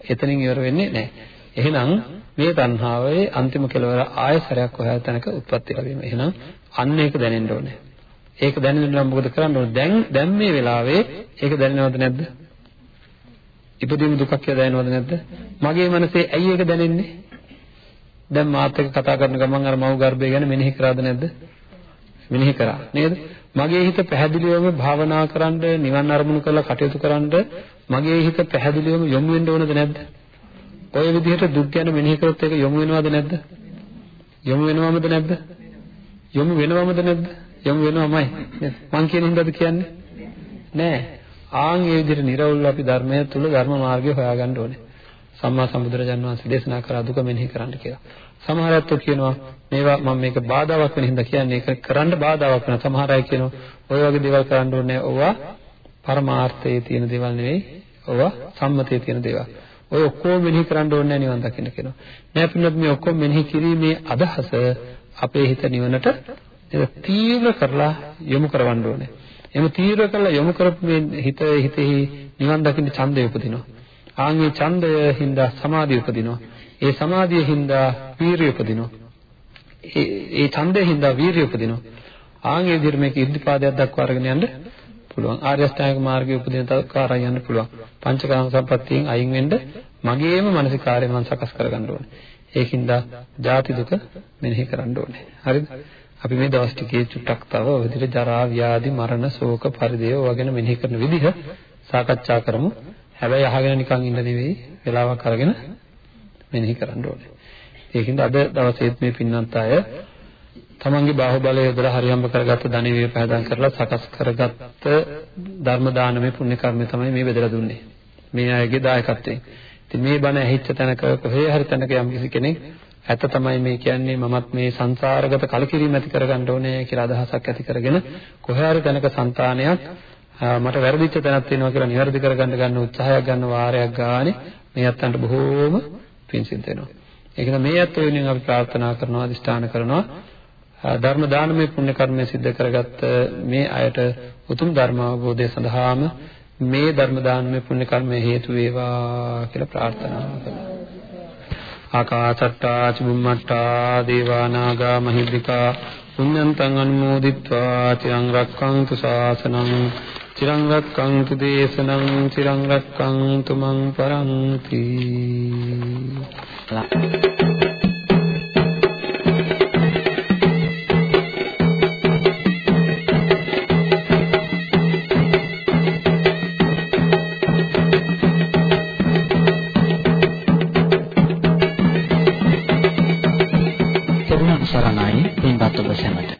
එතනින් ඉවර වෙන්නේ නැහැ. එහෙනම් මේ තණ්හාවේ අන්තිම කෙලවර ආයසරයක් හොයා තැනක උත්පත්ති ලැබීම. එහෙනම් අන්න ඒක දැනෙන්න ඕනේ. ඒක දැනෙන්න නම් මොකද කරන්න ඕනේ? දැන් දැන් මේ වෙලාවේ ඒක දැනෙනවද නැද්ද? ඉපදීම දුකක් කියලා දැනෙනවද නැද්ද? මගේ මනසේ ඇයි ඒක දැනෙන්නේ? දැන් මාත් එක්ක කතා කරන ගමන් අර මව් ගර්භය ගැන මෙනෙහි කරාද නැද්ද? මෙනෙහි කරා නේද? මගේ හිත පැහැදිලිවම භාවනා කරන්න නිවන් අරමුණු කරලා කටයුතු කරන්න මගේ හිත පැහැදිලිවම යොමු වෙන්න ඕනද නැද්ද? ඔය විදිහට දුක් ගැන මෙනෙහි කරොත් ඒක යොමු වෙනවද නැද්ද? යොමු වෙනවමද නැද්ද? යොමු වෙනවමද නැද්ද? යොමු වෙනවමයි. මං කියන හින්දාද කියන්නේ? නෑ. ආන් මේ විදිහට නිර්වෘල්ව අපි ධර්මය තුල ධර්ම මාර්ගය හොයාගන්න ඕනේ. සම්මා සම්බුදුරජාණන් වහන්සේ දේශනා කරා දුක මෙනෙහි කරන්න කියලා. සමහර අය කියනවා මේවා මම මේක බාධාවක් වෙන හින්දා කියන්නේ ඒක කරන්න බාධාවක් වෙන. සමහර අය කියනවා ඔය වගේ දේවල් කරන්න ඕනේ. ඕවා පරමාර්ථයේ තියෙන දේවල් නෙවෙයි. ඕවා සම්මතයේ තියෙන දේවල්. ඔය ඔක්කොම මෙනෙහි කරන්න ඕනේ නිවන් දකින්න කියනවා. නෑ පින්නත් මේ ඔක්කොම මෙනෙහි කිරීමේ අදහස අපේ හිත නිවනට තීව්‍ර කරලා යොමු කරවන්න ඕනේ. එහෙම තීව්‍ර කරලා යොමු කරපු මේ හිත හිතෙහි නිවන් දකින්න ඡන්දය උපදිනවා. ආන්ගේ ඡන්දය හින්දා සමාධිය උපදිනවා. ඒ සමාධිය හින්දා වීරිය උපදිනවා. ඒ ඒ ඡන්දය හින්දා වීරිය උපදිනවා. ආන්ගේ විදිහට මේක ඉද්ධිපාදයක් දක්වා අරගෙන යන්න පුළුවන්. ආර්ය අෂ්ටාංගික මාර්ගයේ උපදින තත්කාරය යන්න පුළුවන්. පංචකාම සම්පත්තියෙන් අයින් වෙන්න මගේම මානසිකාරය මම සකස් කරගන්න ඕනේ. ඒකින්ද ජාති දුක මෙනෙහි කරන්න ඕනේ. හරිද? අපි මේ දවස් ටිකේ චුට්ටක් තව ඔය විදිහට ජරා ව්‍යාධි මරණ ශෝක පරිදේව වගේ මෙනෙහි කරන විදිහ සාකච්ඡා කරමු. හැබැයි අහගෙන නිකන් ඉන්න නෙවෙයි වෙලාවක් අරගෙන මෙනෙහි කරන්න ඕනේ. ඒකින්ද අද දවසේත් මේ පින්නන්ත අය තමන්ගේ බාහුවලය යොදලා හරියම්බ කරගත්ත ධනෙවිය පහදම් කරලා සකස් කරගත්ත ධර්ම දානමය පුණ්‍ය කර්මය තමයි මේ බෙදලා දුන්නේ. මේ අයගේ දායකත්වයෙන්. ඉතින් මේ බණ ඇහිච්ච තැනක කොහේ හරි තැනක යම් කිසි කෙනෙක් ඇත්ත තමයි මේ කියන්නේ මමත් මේ සංසාරගත කලකිරීම ඇති කරගන්න ඕනේ කියලා අදහසක් ඇති කරගෙන කොහේ හරි තැනක సంతානයක් මට වැරදිච්ච තැනක් තියෙනවා කියලා නිවැරදි කරගන්න ගන්න උත්සාහයක් ගන්න වාරයක් ගානේ මේ අත්තන්ට බොහෝම පිං සිද්ධ වෙනවා. ඒක නිසා මේ අත්ව වෙනුවෙන් අපි ප්‍රාර්ථනා කරනවා අදිෂ්ඨාන කරනවා ධර්ම දානමය පුණ්‍ය කර්මය සිද්ධ කරගත්ත මේ අයට උතුම් ධර්ම අවබෝධය සඳහාම මේ ධර්ම දානමය පුණ්‍ය කර්මය හේතු වේවා කියලා ප්‍රාර්ථනා කරනවා. ආකාසට්ටා චුම්මට්ටා දේවා නාග මහිද්దికා පුඤ්ඤන්තං අනුමෝදිත්වා චිරං රක්ඛන්තු ශාසනං චිරං රක්ඛන්තු දේශනං චිරං රක්ඛන්තු මං පරන්ති